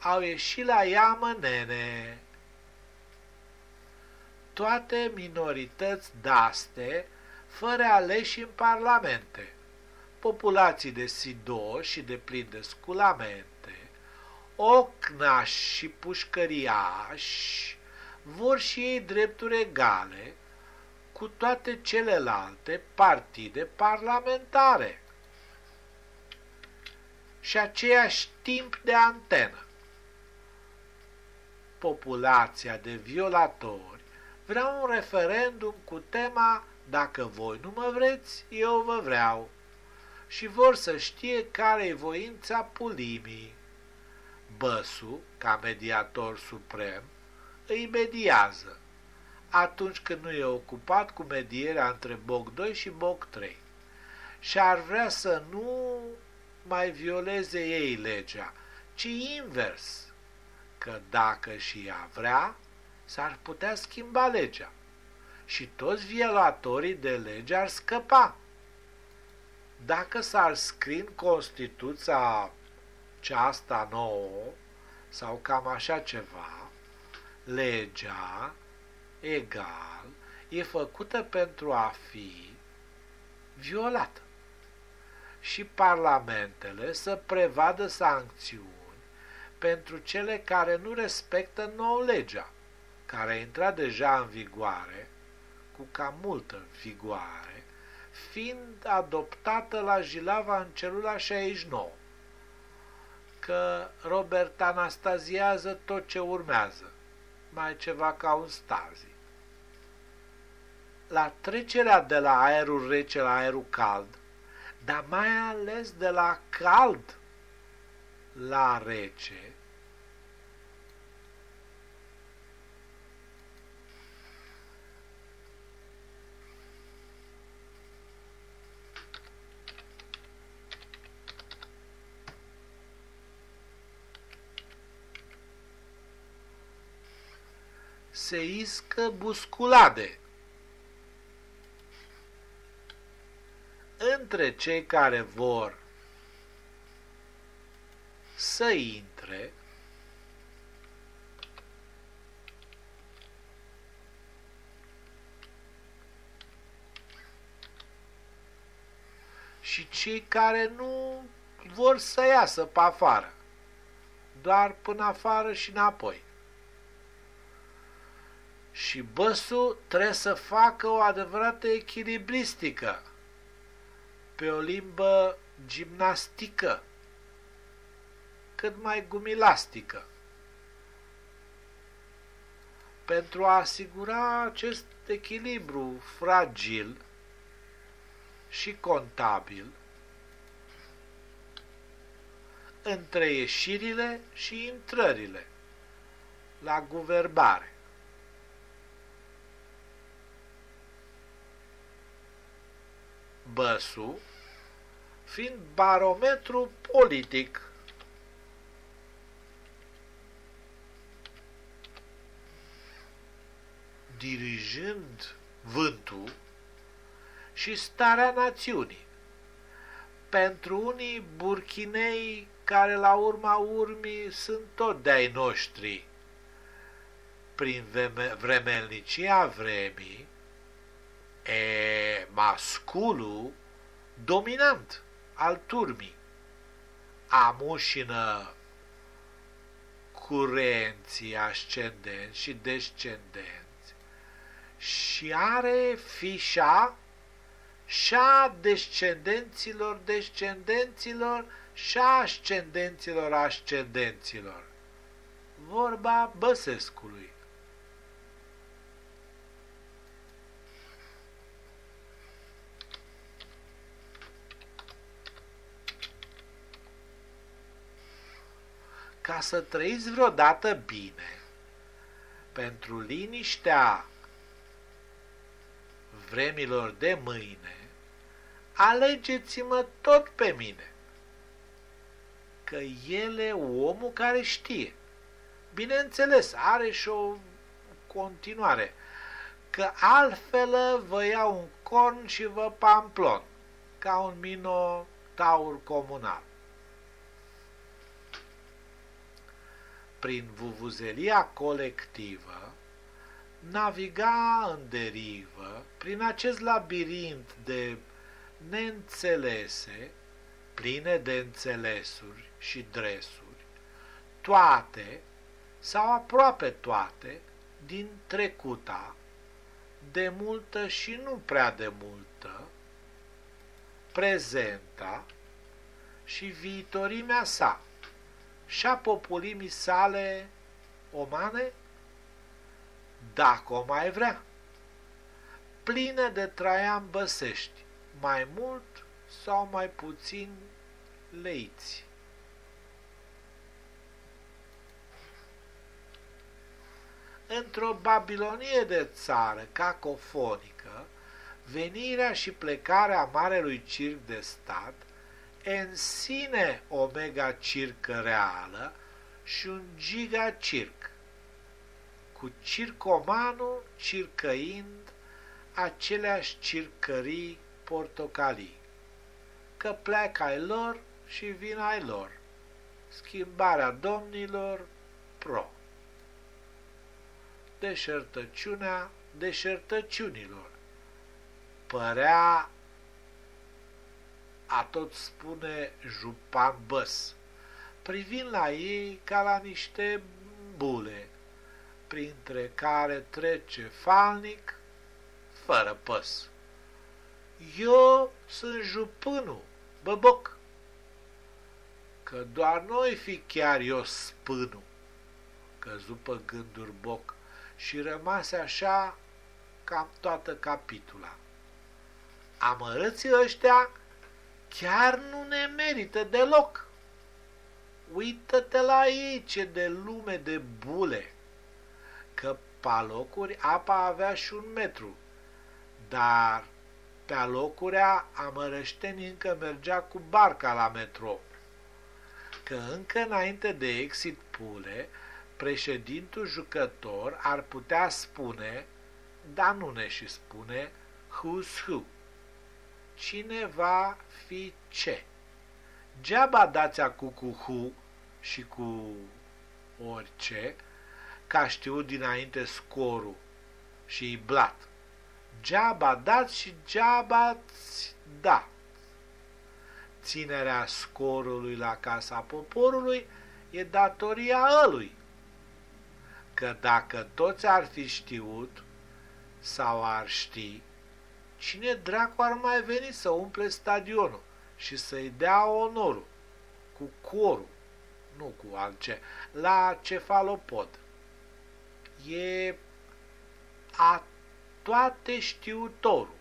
A: au ieșit la iamă nene. Toate minorități daste, fără aleși în parlamente, populații de sido și de plin de sculamente, ocnași și pușcăriași, vor și ei drepturi egale cu toate celelalte partide parlamentare și aceeași timp de antenă. Populația de violatori vrea un referendum cu tema Dacă voi nu mă vreți, eu vă vreau și vor să știe care e voința pulimii. Băsu, ca mediator suprem, îi mediază atunci când nu e ocupat cu medierea între Boc 2 și Boc 3 și ar vrea să nu mai violeze ei legea, ci invers, că dacă și ea vrea, s-ar putea schimba legea și toți violatorii de lege ar scăpa. Dacă s-ar scrie în Constituția aceasta nouă, sau cam așa ceva, legea, egal, e făcută pentru a fi violată. Și parlamentele să prevadă sancțiuni pentru cele care nu respectă nou legea, care a intrat deja în vigoare, cu cam multă vigoare, fiind adoptată la Jilava în celula 69, că Robert anastaziază tot ce urmează mai ceva ca un stazi. La trecerea de la aerul rece la aerul cald, dar mai ales de la cald la rece, se iscă busculade. Între cei care vor să intre și cei care nu vor să iasă pe afară, doar până afară și înapoi și băsul trebuie să facă o adevărată echilibristică. Pe o limbă gimnastică, cât mai gumilastică, pentru a asigura acest echilibru fragil și contabil între ieșirile și intrările la guvernare. Băsu, fiind barometru politic. Dirijând vântul și starea națiunii. Pentru unii burchinei care la urma urmii sunt tot de-ai noștri, prin vremelnicia vremii, e masculul dominant al turmii. Amușină curenții ascendenți și descendenți și are fișa și a descendenților descendenților și a ascendenților ascendenților. Vorba Băsescului. Ca să trăiți vreodată bine, pentru liniștea vremilor de mâine, alegeți-mă tot pe mine, că el e omul care știe. Bineînțeles, are și o continuare, că altfel vă iau un corn și vă pamplon, ca un minotaur comunal. Prin vuvuzelia colectivă, naviga în derivă prin acest labirint de neînțelese, pline de înțelesuri și dresuri, toate sau aproape toate din trecuta, de multă și nu prea de multă, prezenta și viitorimea sa și a populimii sale omane, dacă o mai vrea, plină de Traian Băsești, mai mult sau mai puțin leiți. Într-o Babilonie de țară cacofonică, venirea și plecarea marelui circ de stat, în sine o mega circă reală și un giga circ, cu circomanul circăind aceleași circării portocalii, că pleacă ai lor și vin ai lor, schimbarea domnilor pro. Deșertăciunea deșertăciunilor. Părea a tot spune Jupan Băs, privind la ei ca la niște bule, printre care trece falnic fără păs. Eu sunt jupânul, băboc, că doar noi fi chiar eu spânul, căzu pe gânduri boc și rămase așa cam toată capitula. Amărâții ăștia chiar nu ne merită deloc. Uită-te la ei ce de lume de bule, că palocuri apa avea și un metru, dar pe alocurea amărășteni încă mergea cu barca la metro. Că încă înainte de exit pule, președintul jucător ar putea spune, dar nu ne și spune, who's who. Cine va fi ce? Geaba dați cu cu hu și cu orice, ca știu dinainte scorul și blat Geaba dați și geaba da. Ținerea scorului la casa poporului e datoria ălui. Că dacă toți ar fi știut sau ar ști, cine dracu ar mai veni să umple stadionul și să-i dea onorul? Cu corul, nu cu altce, la cefalopod. E atât toate știutorul,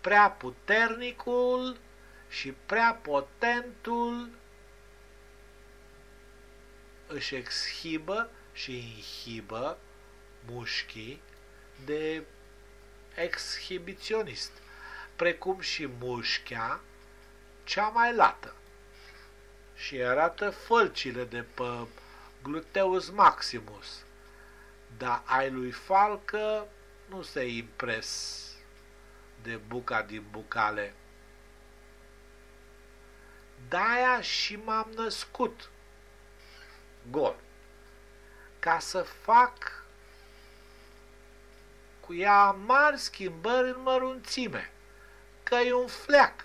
A: prea puternicul și prea potentul își exhibă și inhibă mușchii de exhibiționist, precum și mușchea cea mai lată și arată fălcile de pe gluteus maximus, dar ai lui Falcă nu se impres de buca din bucale. De-aia și m-am născut gol, ca să fac cu ea mari schimbări în mărunțime, că e un fleac.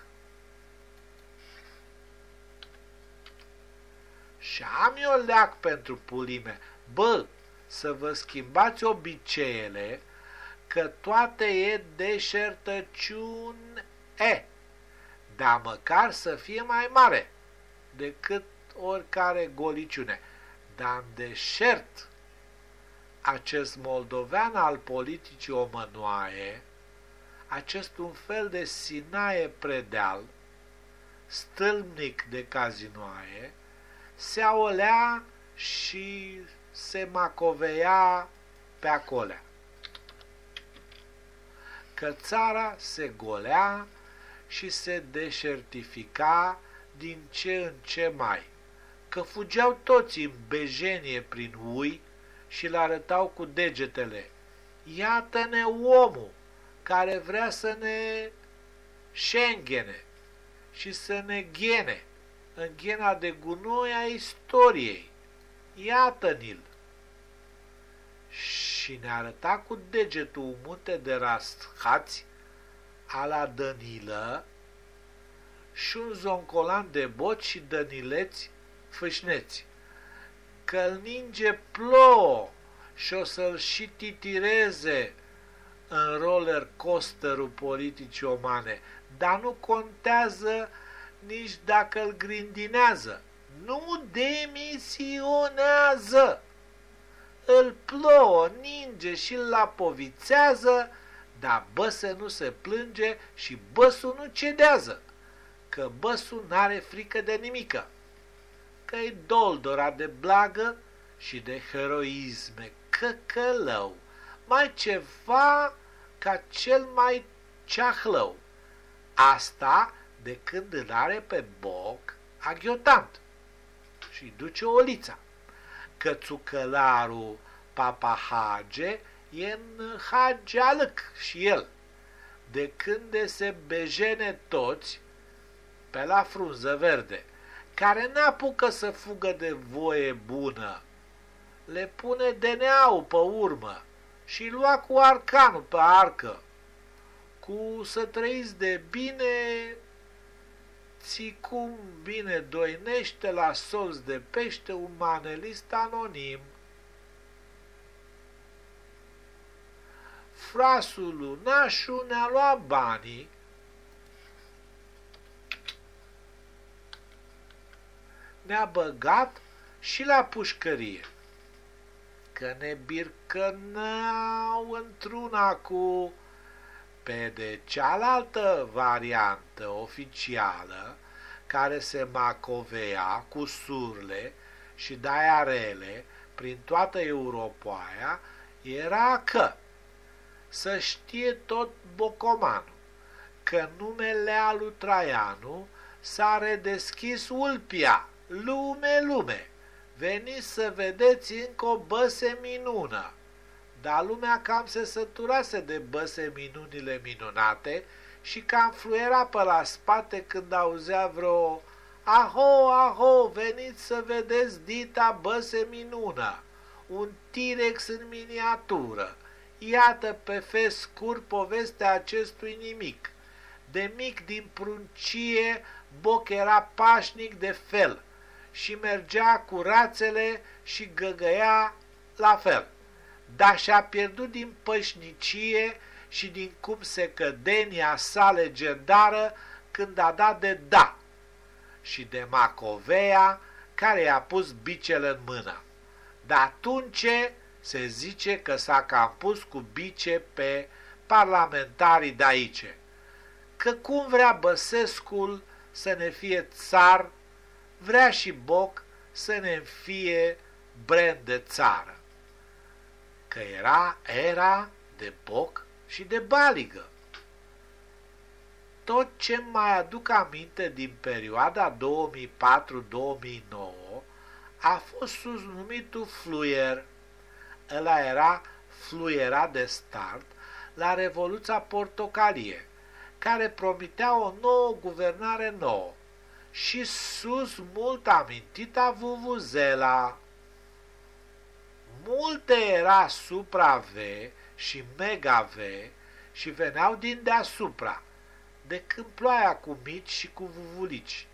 A: Și am eu leac pentru pulime. Bă, să vă schimbați obiceiele că toate e deșertăciune, dar măcar să fie mai mare decât oricare goliciune. Dar în deșert, acest moldovean al politicii omănoaie, acest un fel de sinaie predeal, stâlnic de cazinoaie, se aolea și se macoveia pe acolea. Că țara se golea și se deșertifica din ce în ce mai, că fugeau toți în bejenie prin ui și le arătau cu degetele. Iată-ne omul care vrea să ne șengene și să ne ghene în ghena de gunoi a istoriei. Iată-ni-l! Și ne arăta cu degetul un munte de rasthați ala Dănilă și un zoncolan de boci și dănileți fâșneți. Că-l ninge plouă și o să-l și titireze în roller coasterul politicii omane, dar nu contează nici dacă îl grindinează. Nu demisionează! Îl plouă, ninge și îl lapovițează, dar băsă nu se plânge și băsul nu cedează, că băsul n-are frică de nimică, că e doldora de blagă și de heroisme căcălău, mai ceva ca cel mai ceahlău. Asta de când îl are pe boc aghiotant și duce olița. Că țucălarul papahage e în hagealăc și el. De când se bejene toți pe la frunză verde, care n-apucă să fugă de voie bună, le pune DNA-ul pe urmă și lua cu arcanul pe arcă, cu să trăiți de bine, ți cum bine doinește la solți de pește un manelist anonim. Frasul lunașu ne-a luat banii, ne-a băgat și la pușcărie. Că ne bircănau într-una cu pe de cealaltă variantă oficială, care se macovea cu surle și daiarele prin toată Europoaia, era că să știe tot Bocomanul că numele lui Traianu s-a redeschis Ulpia, lume, lume, veniți să vedeți încă o băse minună. Dar lumea cam se săturase de băse minunile minunate și cam fluiera pe la spate când auzea vreo Aho, aho, veniți să vedeți dita băse minună, un T-Rex în miniatură. Iată pe fe scurt povestea acestui nimic. De mic din pruncie, Boc era pașnic de fel și mergea cu rațele și găgăia la fel. Dar și-a pierdut din pășnicie și din cum se cădenia sa legendară când a dat de da și de Macovea care i-a pus bicele în mână. Dar atunci se zice că s-a cam pus cu bice pe parlamentarii de aici. Că cum vrea Băsescul să ne fie țar vrea și Boc să ne fie brand de țară, că era era de Boc și de Baligă. Tot ce mai aduc aminte din perioada 2004-2009 a fost sus numitul fluier. Ăla era fluiera de start la Revoluția Portocalie, care promitea o nouă guvernare nouă și sus mult amintita Vuvuzela. Multe era supra V și mega V și veneau din deasupra, de când ploaia cu mici și cu vuvulici,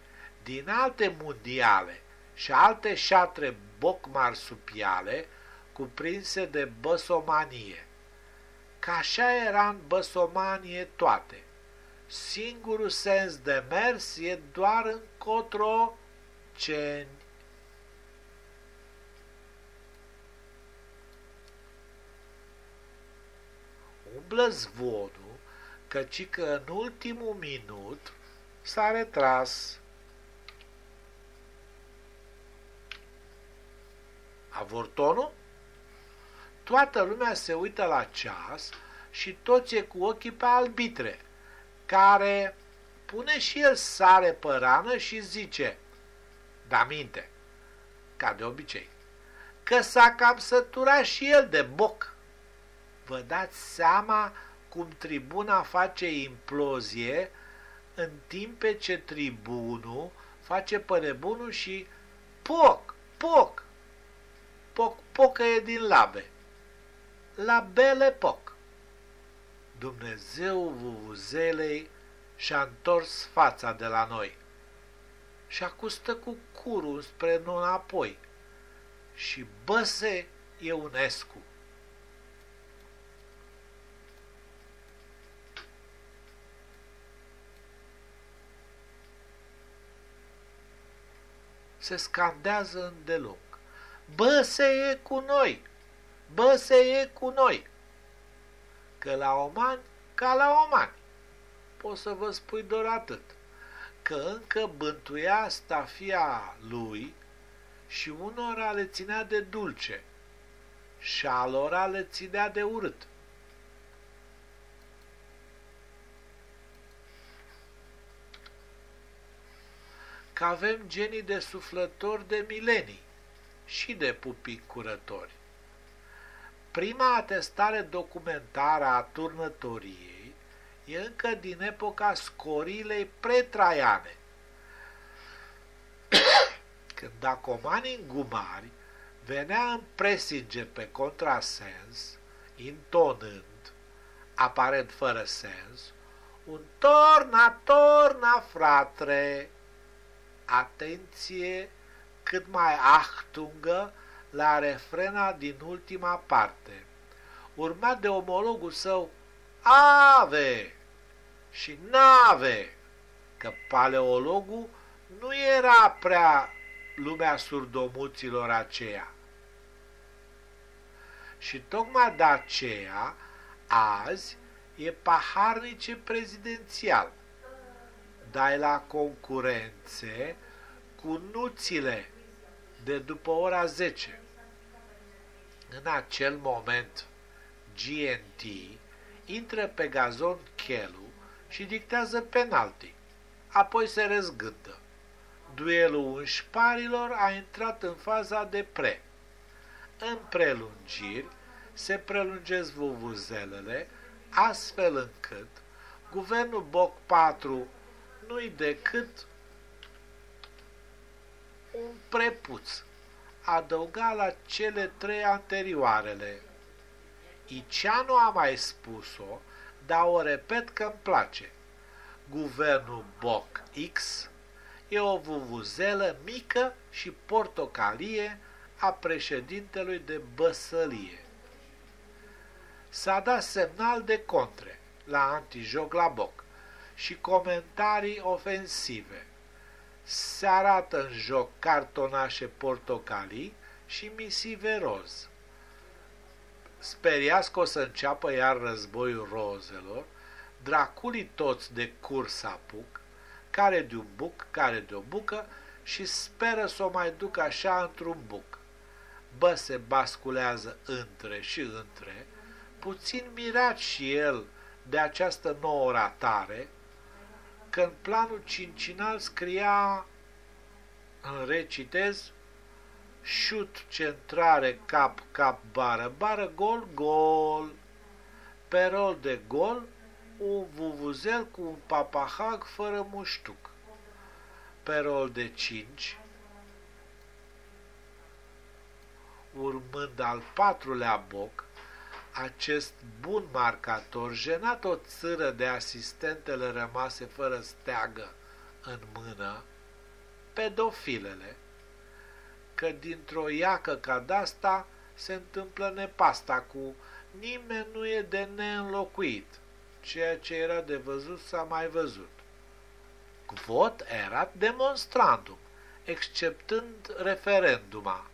A: din alte mondiale și alte șatre boc marsupiale cuprinse de băsomanie. Ca așa era în băsomanie toate – singurul sens de mers e doar încotro ceni. Umblă zvodul, căci că în ultimul minut s-a retras. Avortonul? Toată lumea se uită la ceas și toți e cu ochii pe albitre, care pune și el sare pe rană și zice, da minte, ca de obicei, că s-a cam săturat și el de boc. Vă dați seama cum tribuna face implozie în timp ce tribunul face pe nebunul și poc, poc, poc, pocă e din labe. La bele poc. Dumnezeu vuvuzelei și-a întors fața de la noi și acustă cu curul spre noi înapoi și băse Eunescu. Se scandează îndeloc. Bă, se e cu noi! Bă, se e cu noi! Că la omani, ca la omani. Poți să vă spui doar atât. Că încă bântuia stafia lui și unora le ținea de dulce și alora le ținea de urât. Că avem genii de suflători de milenii și de pupic curători. Prima atestare documentară a turnătoriei e încă din epoca scorilei pretraiane, când Dacomani Gumari venea în presinge pe contrasens, intonând, aparent fără sens, un torna, torna, fratre, atenție cât mai ahtungă la refrena din ultima parte, urmat de omologul său Ave și Nave, că paleologul nu era prea lumea surdomuților aceea. Și tocmai de aceea, azi, e paharnice prezidențial. Dai la concurențe cu nuțile de după ora 10. În acel moment, GNT intră pe gazon Chelu și dictează penalti. Apoi se răzgândă duelul înșparilor a intrat în faza de pre. În prelungiri se prelungesc vuvuzelele, astfel încât guvernul Boc 4 nu-i decât un prepuț, adăugat la cele trei anterioarele. Iceanu a mai spus-o, dar o repet că îmi place. Guvernul Boc X e o vuvuzelă mică și portocalie a președintelui de băsălie. S-a dat semnal de contre la antijoc la boc și comentarii ofensive. Se arată în joc cartonașe portocalii și misive roz. Speriați că o să înceapă iar războiul rozelor, draculii toți de curs apuc, care de un buc, care de o bucă și speră să o mai ducă așa într-un buc. Bă, se basculează între și între, puțin mirat și el de această nouă ratare, că în planul cincinal scria, în recitez, șut, centrare, cap, cap, bară, bară, gol, gol. Pe rol de gol, un vuvuzel cu un papahag fără muștuc. Pe rol de cinci, urmând al patrulea boc, acest bun marcator, jenat o țără de asistentele rămase fără steagă în mână, pedofilele, că dintr-o iacă ca de-asta se întâmplă nepasta cu nimeni nu e de neînlocuit ceea ce era de văzut s-a mai văzut. Vot erat demonstrandum, exceptând referenduma.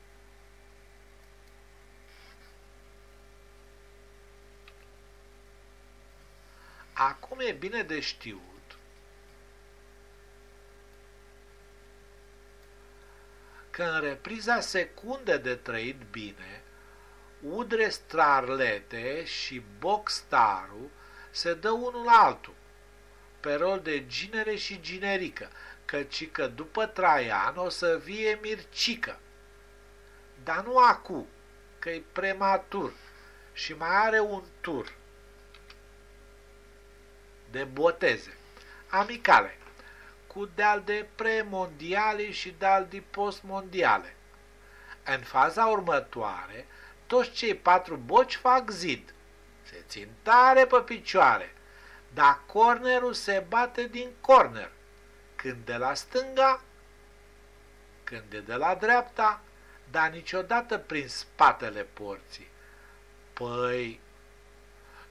A: Acum e bine de știut că în repriza secunde de trăit bine, Udre Strarlete și Boxtaru se dă unul altul, pe rol de ginere și ginerică, căci că după Traian o să vie Mircică. Dar nu acu, că e prematur și mai are un tur de boteze, amicale, cu de-al de premondiale și de-al de postmondiale. În faza următoare, toți cei patru boci fac zid. Se țin tare pe picioare, dar cornerul se bate din corner. Când de la stânga, când de, de la dreapta, dar niciodată prin spatele porții. Păi,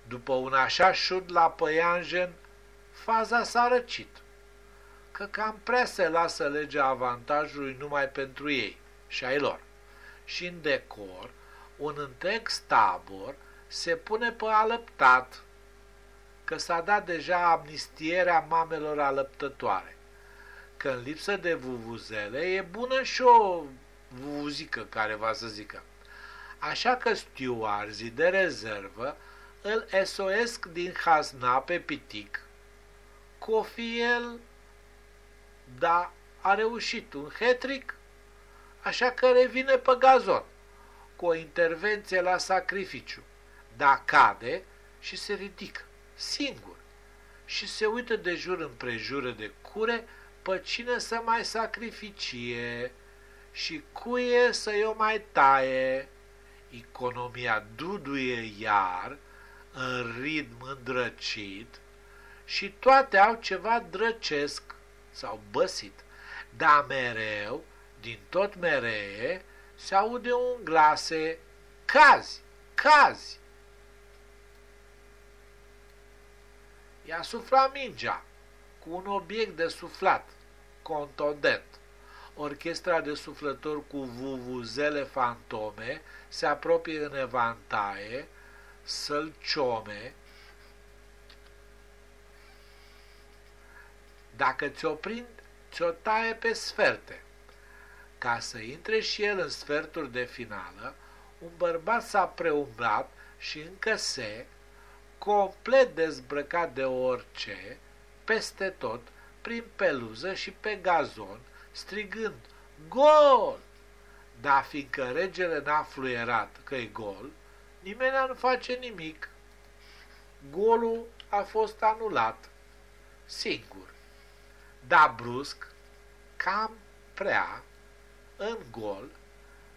A: după un așa șut la păianjen, faza s-a răcit, că cam prea se lasă legea avantajului numai pentru ei și ai lor. Și în decor, un întreg stabor se pune pe alăptat, că s-a dat deja amnistierea mamelor alăptătoare, că în lipsă de vuvuzele e bună și o vuvuzică care va să zică. Așa că stewardii de rezervă îl esoesc din hazna pe pitic, cu o fi el, da, a reușit un hetric, așa că revine pe gazon cu o intervenție la sacrificiu, dar cade și se ridică, singur, și se uită de jur împrejură de cure pe cine să mai sacrificie și cuie să-i o mai taie. Economia duduie iar, în ritm îndrăcit, și toate au ceva drăcesc sau băsit, dar mereu, din tot meree, se aude un glase, cazi, cazi. I-a suflat mingea cu un obiect de suflat, contondent. Orchestra de suflători cu vuvuzele fantome se apropie în evantaie, sălciome. Dacă ți-o prind, ți-o taie pe sferte. Ca să intre și el în sferturi de finală, un bărbat s-a preumblat și încă se, complet dezbrăcat de orice, peste tot, prin peluză și pe gazon, strigând, Gol! Dar fiindcă regele n-a fluierat că e gol, nimeni nu face nimic. Golul a fost anulat, singur. Dar brusc, cam prea, în gol,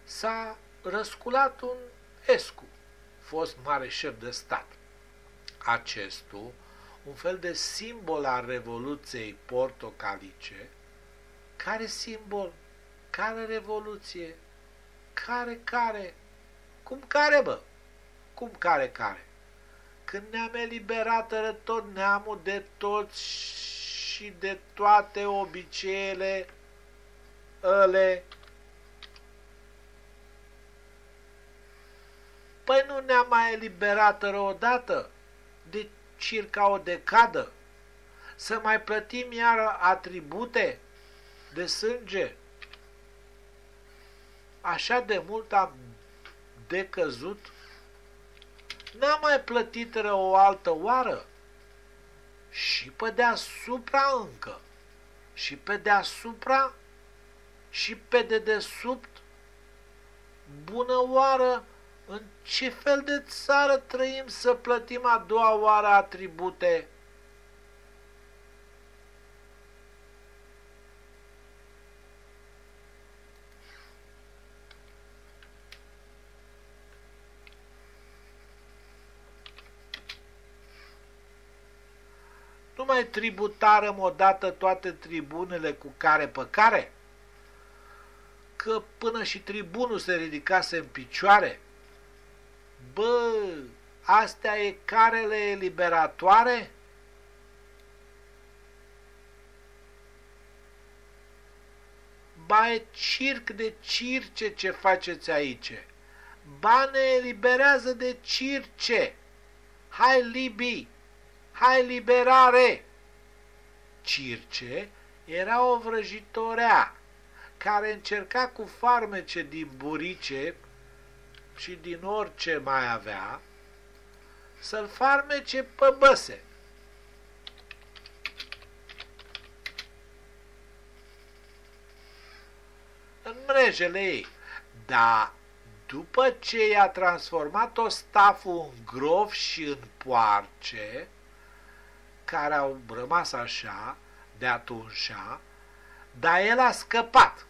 A: s-a răsculat un Escu, fost mare șef de stat. Acestul, un fel de simbol al Revoluției portocalice, care simbol? Care revoluție? Care, care? Cum care, bă? Cum care, care? Când ne-am eliberat tot neamul de toți și de toate obiceiele ăle Păi nu ne-a mai eliberat odată de circa o decadă? Să mai plătim iar atribute de sânge? Așa de mult am decăzut? N-am mai plătit rău o altă oară? Și pe deasupra încă. Și pe deasupra și pe dedesubt. Bună oară în ce fel de țară trăim să plătim a doua oară atribute? Mai tributarăm odată toate tribunele cu care pe care? Că până și tribunul se ridicase în picioare? Bă, astea e carele eliberatoare? Ba e circ de circe ce faceți aici. Ba ne eliberează de circe. Hai libi, hai liberare. Circe era o vrăjitorea, care încerca cu farmece din burice și din orice mai avea să-l farmece pe băse. În mrejele ei. Dar după ce i-a transformat-o staful în grof și în poarce, care au rămas așa de atunci, dar el a scăpat,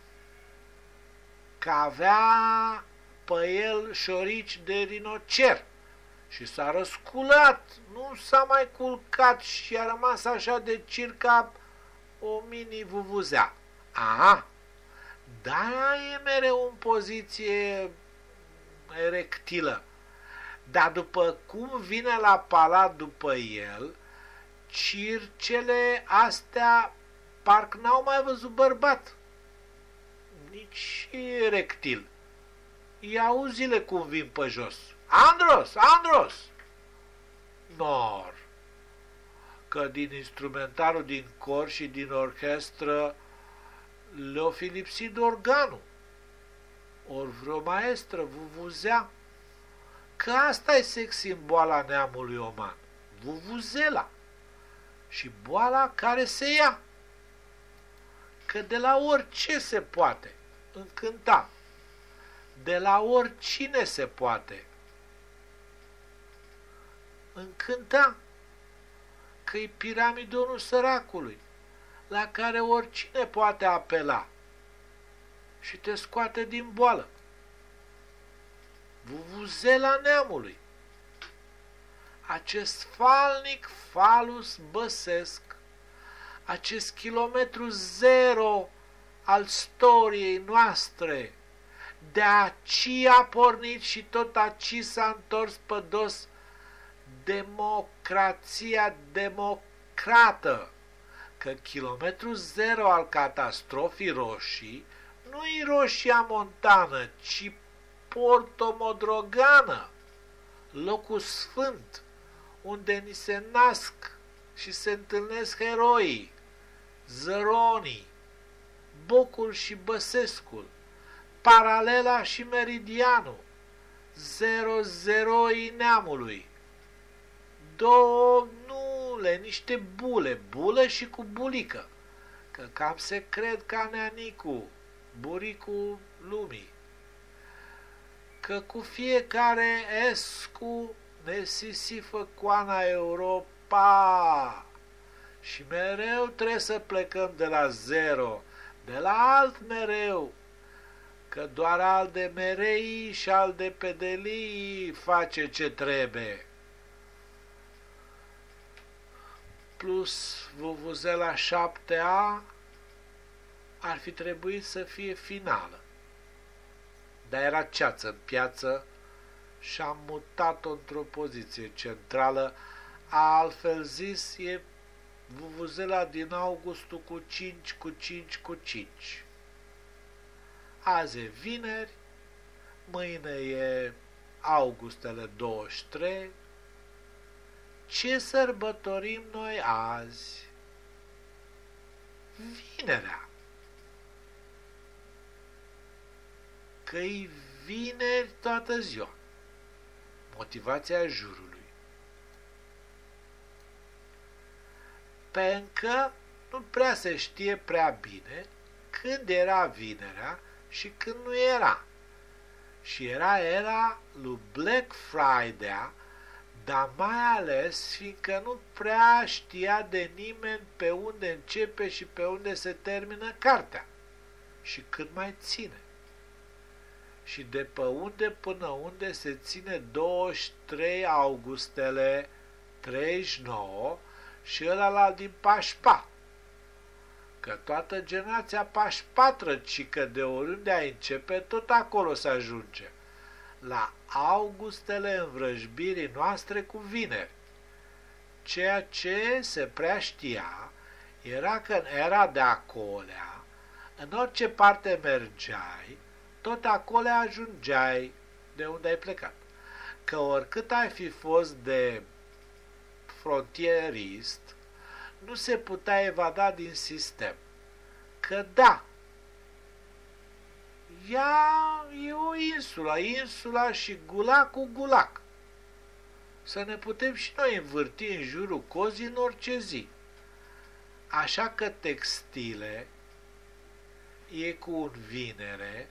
A: că avea pe el șorici de rinocer și s-a răsculat, nu s-a mai culcat și a rămas așa de circa o mini vuvuzea. Aha, da, e mereu în poziție erectilă. Dar după cum vine la palat după el, circele astea parcă n-au mai văzut bărbat. Nici erectil. Ia auzile cum vin pe jos. Andros, Andros! Nor. Că din instrumentarul din cor și din orchestră le-o fi lipsit organul. Ori vreo maestră vuvuzea. Că asta e sex în boala neamului oman. Vuvuzela. Și boala care se ia. Că de la orice se poate încânta. De la oricine se poate încânta că e piramidonul săracului, la care oricine poate apela și te scoate din boală. Vuvuzela neamului. Acest falnic falus băsesc, acest kilometru zero al storiei noastre, de aci a pornit și tot aci s-a întors pe dos democrația democrată, că kilometru zero al catastrofii roșii nu e roșia montană, ci Porto Modrogană, locul sfânt, unde ni se nasc și se întâlnesc heroii, zăronii, Bocul și Băsescul, Paralela și Meridianul, zero zeroii neamului, două nule, niște bule, bulă și cu bulică, că cam se cred ca neanicu, buricul lumii, că cu fiecare escu ne sisifă coana Europa și mereu trebuie să plecăm de la zero, de la alt mereu, că doar al de merei și al de pedelii face ce trebuie. plus Vuvuzela 7A ar fi trebuit să fie finală. Dar era ceață în piață și am mutat-o într-o poziție centrală, altfel zis e Vuvuzela din augustul cu 5 cu 5 cu 5. Azi e vineri, mâine e augustele 23, ce sărbătorim noi azi? Vinerea. Că-i vineri toată ziua. Motivația jurului. Pentru nu prea se știe prea bine când era vinerea și când nu era. Și era era lui Black Friday dar mai ales fiindcă nu prea știa de nimeni pe unde începe și pe unde se termină cartea și cât mai ține. Și de pe unde până unde se ține 23 augustele 39 și ăla din Pașpa. Că toată generația Pașpatră, ci că de oriunde ai începe, tot acolo se ajunge la augustele învrăjbirii noastre cu vineri. Ceea ce se prea știa era că în era de acolea, în orice parte mergeai, tot acolo ajungeai de unde ai plecat. Că oricât ai fi fost de frontierist, nu se putea evada din sistem. Că da, ea e o insulă, insula și gulac cu gulac. Să ne putem și noi învârti în jurul cozii în orice zi. Așa că textile e cu un vinere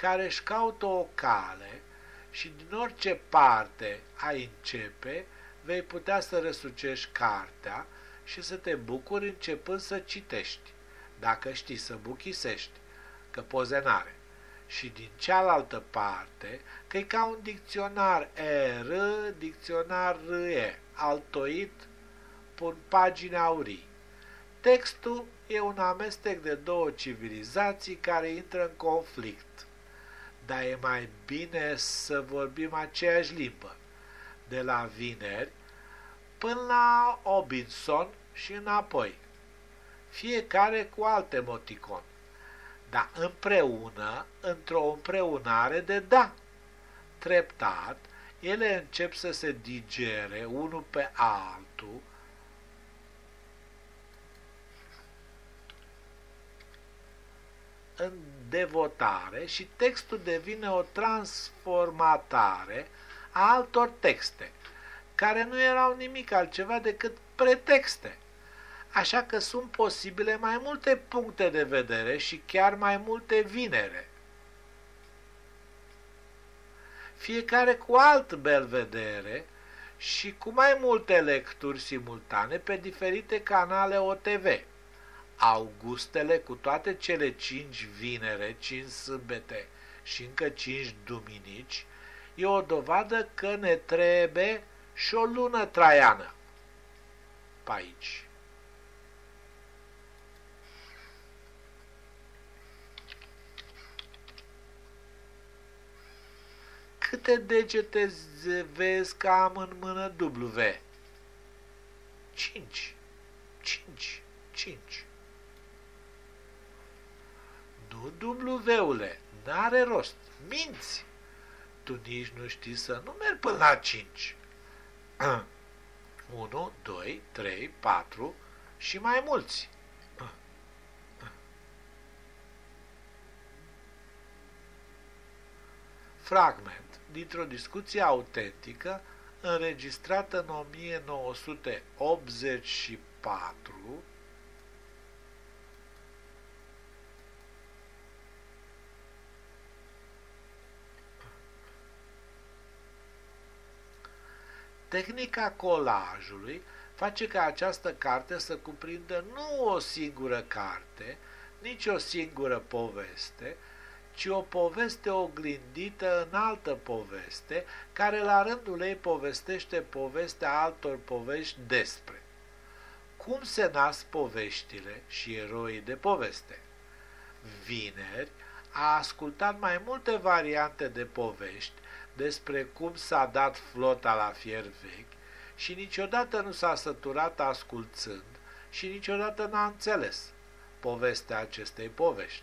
A: care își caută o cale și din orice parte ai începe, vei putea să răsucești cartea și să te bucuri începând să citești, dacă știi să buchisești, că poze n-are. Și din cealaltă parte, că e ca un dicționar R, dicționar E, altoit, pun pagini aurii. Textul e un amestec de două civilizații care intră în conflict. Dar e mai bine să vorbim aceeași limbă. De la vineri până la Obinson și înapoi. Fiecare cu alte moticon. Dar împreună, într-o împreunare de da. Treptat, ele încep să se digere unul pe altul, în devotare și textul devine o transformatare a altor texte, care nu erau nimic altceva decât pretexte. Așa că sunt posibile mai multe puncte de vedere și chiar mai multe vinere. Fiecare cu alt belvedere și cu mai multe lecturi simultane pe diferite canale OTV. Augustele cu toate cele cinci vinere, cinci sâmbete și încă cinci duminici, e o dovadă că ne trebuie și o lună traiană pe aici. Câte degete vezi că am în mână W? 5. 5. 5. Nu W-ule, n-are rost, minți. Tu nici nu știi să nu mergi până la 5. 1, 2, 3, 4 și mai mulți. Fragment dintr-o discuție autentică înregistrată în 1984 Tehnica colajului face ca această carte să cuprindă nu o singură carte, nici o singură poveste, ci o poveste oglindită în altă poveste, care la rândul ei povestește povestea altor povești despre. Cum se nasc poveștile și eroii de poveste? Vineri a ascultat mai multe variante de povești despre cum s-a dat flota la fier vechi și niciodată nu s-a săturat asculțând și niciodată n-a înțeles povestea acestei povești.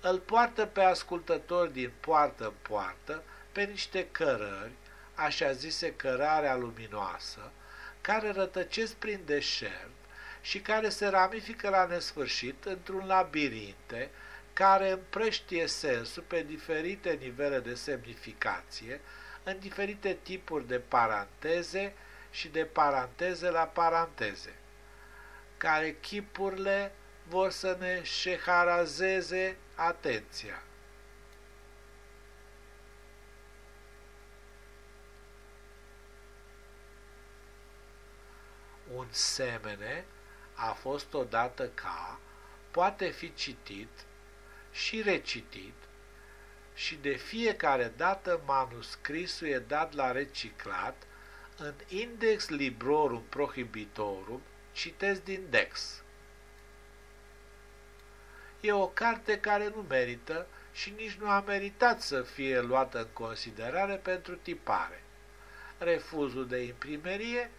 A: Îl poartă pe ascultător din poartă în poartă pe niște cărări, așa zise cărarea luminoasă, care rătăcesc prin deșert și care se ramifică la nesfârșit într-un labirinte care împrăștie sensul pe diferite nivele de semnificație, în diferite tipuri de paranteze și de paranteze la paranteze, care chipurile vor să ne șeharazeze atenția. Un semene a fost odată ca, poate fi citit și recitit și de fiecare dată manuscrisul e dat la reciclat în Index Librorum Prohibitorum, citesc din Dex. E o carte care nu merită și nici nu a meritat să fie luată în considerare pentru tipare. Refuzul de imprimerie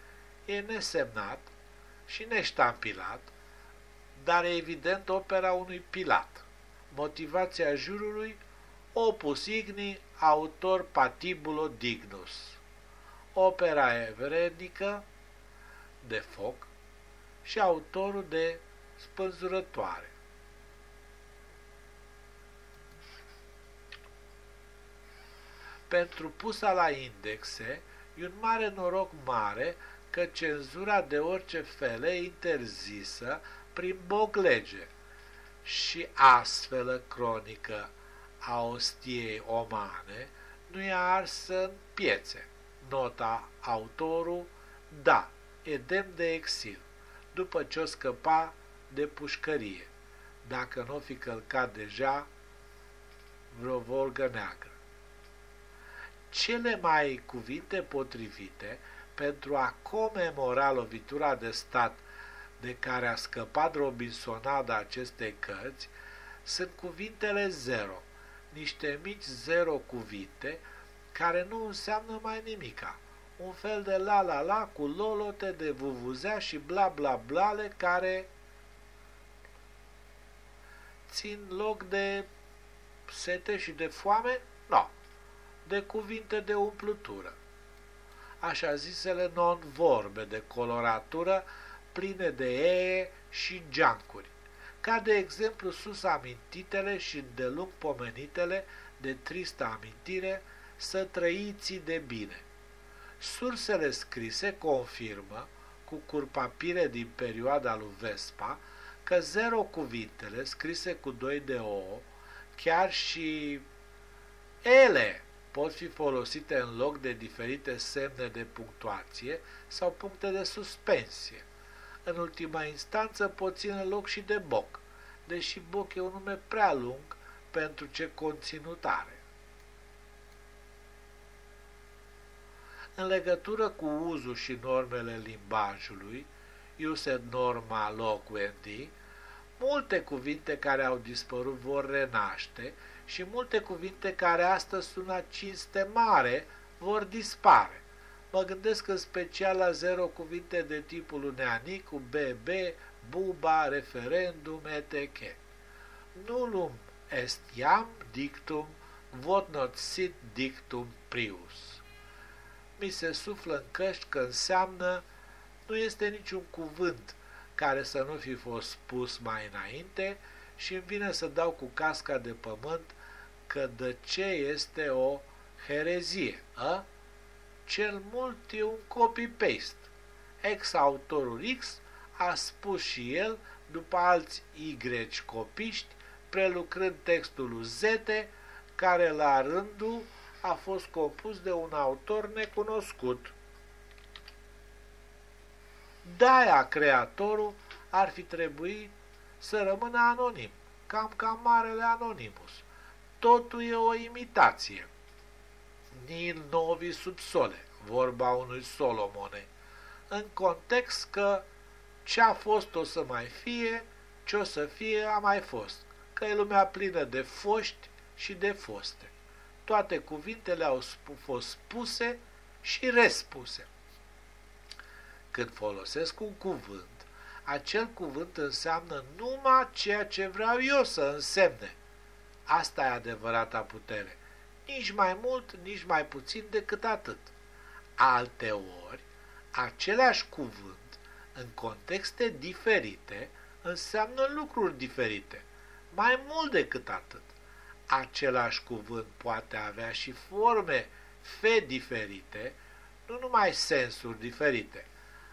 A: e nesemnat și neștampilat, dar e evident opera unui pilat. Motivația jurului opus igni autor patibulo dignus. Opera evrenică de foc și autorul de spânzurătoare. pentru pusa la indexe, e un mare noroc mare că cenzura de orice fel e interzisă prin boglege și astfel cronică a ostiei omane nu e arsă în piețe. Nota autorul, da, e demn de exil, după ce o scăpa de pușcărie, dacă nu o fi călcat deja vreo volgă neagră. Cele mai cuvinte potrivite pentru a comemora lovitura de stat de care a scăpat Robinsonada acestei cărți sunt cuvintele zero, niște mici zero cuvinte care nu înseamnă mai nimica. Un fel de la-la-la cu lolote de vuvuzea și bla-bla-blale care țin loc de sete și de foame? Nu, no. de cuvinte de umplutură. Așa zisele non-vorbe de coloratură pline de ee și geancuri, ca de exemplu sus amintitele și îndelung pomenitele de tristă amintire să trăiți de bine. Sursele scrise confirmă, cu curpapire din perioada lui Vespa, că zero cuvintele scrise cu doi de o, chiar și ele pot fi folosite în loc de diferite semne de punctuație sau puncte de suspensie. În ultima instanță pot ține loc și de boc, deși boc e un nume prea lung pentru ce conținut are. În legătură cu uzul și normele limbajului, used norma loquendi, multe cuvinte care au dispărut vor renaște și multe cuvinte care astăzi sună cinste mare vor dispare. Mă gândesc în special la zero cuvinte de tipul uneanicu, BB, buba, referendum, etc. Nullum est iam dictum, vot not sit dictum prius. Mi se suflă în căști că înseamnă nu este niciun cuvânt care să nu fi fost spus mai înainte și îmi vine să dau cu casca de pământ că de ce este o herezie. A? Cel mult e un copy-paste. Ex-autorul X a spus și el, după alți Y copiști, prelucrând textul lui Z, care la rândul a fost compus de un autor necunoscut. De-aia creatorul ar fi trebuit să rămână anonim, cam ca marele Anonimus. Totul e o imitație nil novi sub sole, vorba unui Solomone, în context că ce a fost o să mai fie, ce o să fie a mai fost, că e lumea plină de foști și de foste. Toate cuvintele au fost spuse și respuse. Când folosesc un cuvânt, acel cuvânt înseamnă numai ceea ce vreau eu să însemne. Asta e adevărata putere nici mai mult, nici mai puțin decât atât. Alte ori, același cuvânt, în contexte diferite, înseamnă lucruri diferite, mai mult decât atât. Același cuvânt poate avea și forme fe diferite, nu numai sensuri diferite.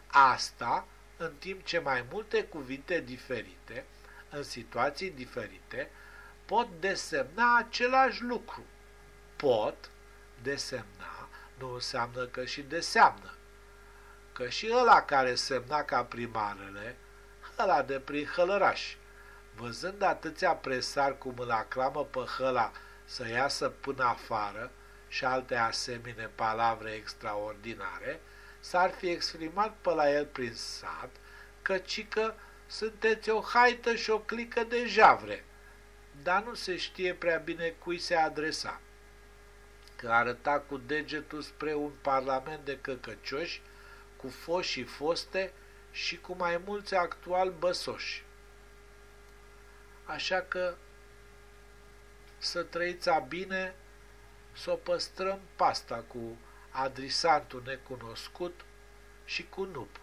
A: Asta în timp ce mai multe cuvinte diferite, în situații diferite, pot desemna același lucru pot desemna nu înseamnă că și deseamnă. Că și ăla care semna ca primarele, ăla de prin hălăraș, văzând atâția presari cum îl aclamă pe hăla să iasă până afară și alte asemine palavre extraordinare, s-ar fi exprimat pe la el prin sat, căci că sunteți o haită și o clică de javre, dar nu se știe prea bine cui se adresa că arăta cu degetul spre un parlament de căcăcioși, cu foși și foste și cu mai mulți actual băsoși. Așa că să trăiți bine, să o păstrăm pasta cu adrisantul necunoscut și cu nup.